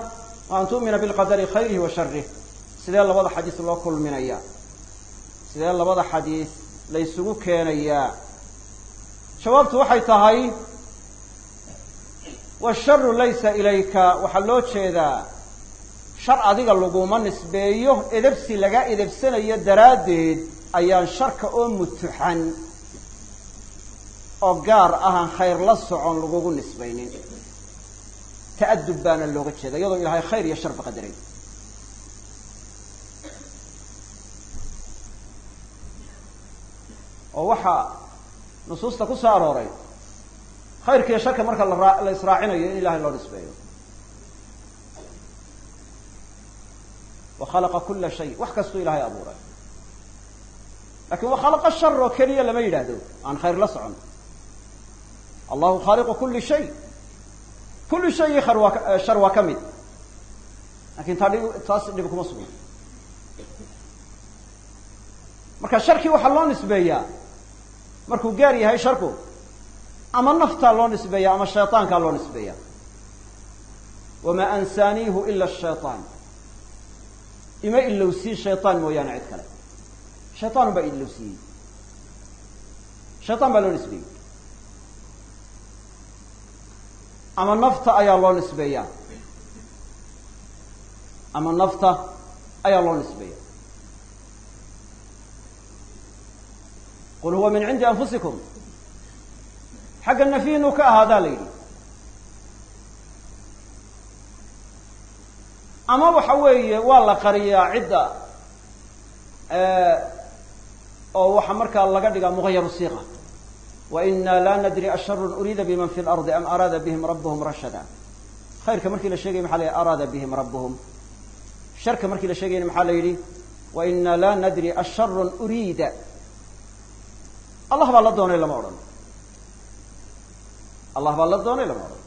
an tu'mina bilqadari khayrihi wa sharih sidee labada xadiis loo kulminaya sidee labada xadiis la ysugu keenayaa jawaabtu waxay tahay washaru laysa ilayka. Waxaa loo jeedaa shar adiga laguma nisbeeyo edebsi laga edebsanayo daraaddeed ayaan sharka oo mutuxan oo gaar ahaan khayr la socon lagugu nisbaynin. Ta'adub baana looga jeeda iyadoo ilaahay khayr iyo sharba qadaray oo waxaa nusuusta ku soo arooray. Khayrka iyo sharka marka la la israacinayo in ilahay loo nisbeeyo. Wa khalaqa kula shay wax kastuu ilahay abuuray. Lakin wa khalaqa shar oo keliya lama yidhaahdo aan khayr la socon. Allahu khaaliqu kuli shay. Kulli shayi khar waa shar waa ka mid. Lakin taa taas dhib kuma sugna. Marka sharkii waxaa loo nisbeeyaa markuu gaar yahay sharku ama naftaa loo nisbeeya ama shayطaankaa loo nisbeeya wamaa ansaaniihu ila shayطaan ima ilowsiin shayطaan mooyaane cid kale shayطaan baa ilowsiiyey shayطaan baa loo nisbeeyey ama nafta ayaa loo nisbeeya ama nafta ayaa loo nisbeeya Qul huwa min cindi anfusikum xagga nafyiinu ka ahaadaa la yidhi ama waxa weeye waa la qariyaa cidda oo waxa markaa laga dhigaa mugayaru siiqa wa ina la nadri asharun uriida biman fi lardi am araada bihim rabuhum rashada khayrka markii la sheegaya maxa la yidhi araada bihim rabuhum sharka markii la sheegayna maxaa la yidhi wa ina la nadri asharun uriida allah baa la doonay lama odhan. Allah baa la doonay lama odhan.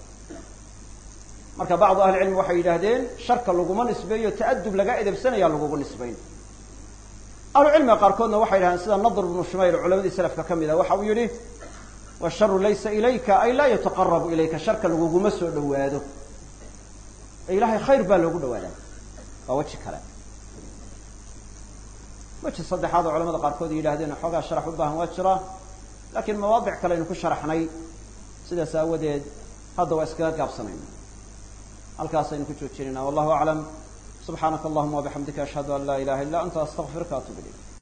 Marka bacdu ahli cilmi waxay yidhaahdeen sharka laguma nisbeeyo ta'adub laga edebsanaya lagugu nisbayn. Ahlu cilmiga qaarkoodna waxay yidhahdeen sida nadr bnu shumayl culamadii salafka ka mid a waxa uu yidhi washaru laysa ilayka ay laa yataqarabu ilayka sharka laguguma soo dhawaado ilahay khayr baa loogu dhawaadaa waa weji kale weji saddexaad oo culamada qaarkood yidhahdeen xoogaa sharax u baahan waa jiraa lakiin mawaadic kale aynu ku sharaxnay sidaas aawadeed hadda waa iskaga gaabsanayna halkaasaynu ku joojinayna. Wallahu aclam. Subxaanaka allahuma wabixamdika ashhadu an laa ilaha illa anta astaqfiruka atub ilayk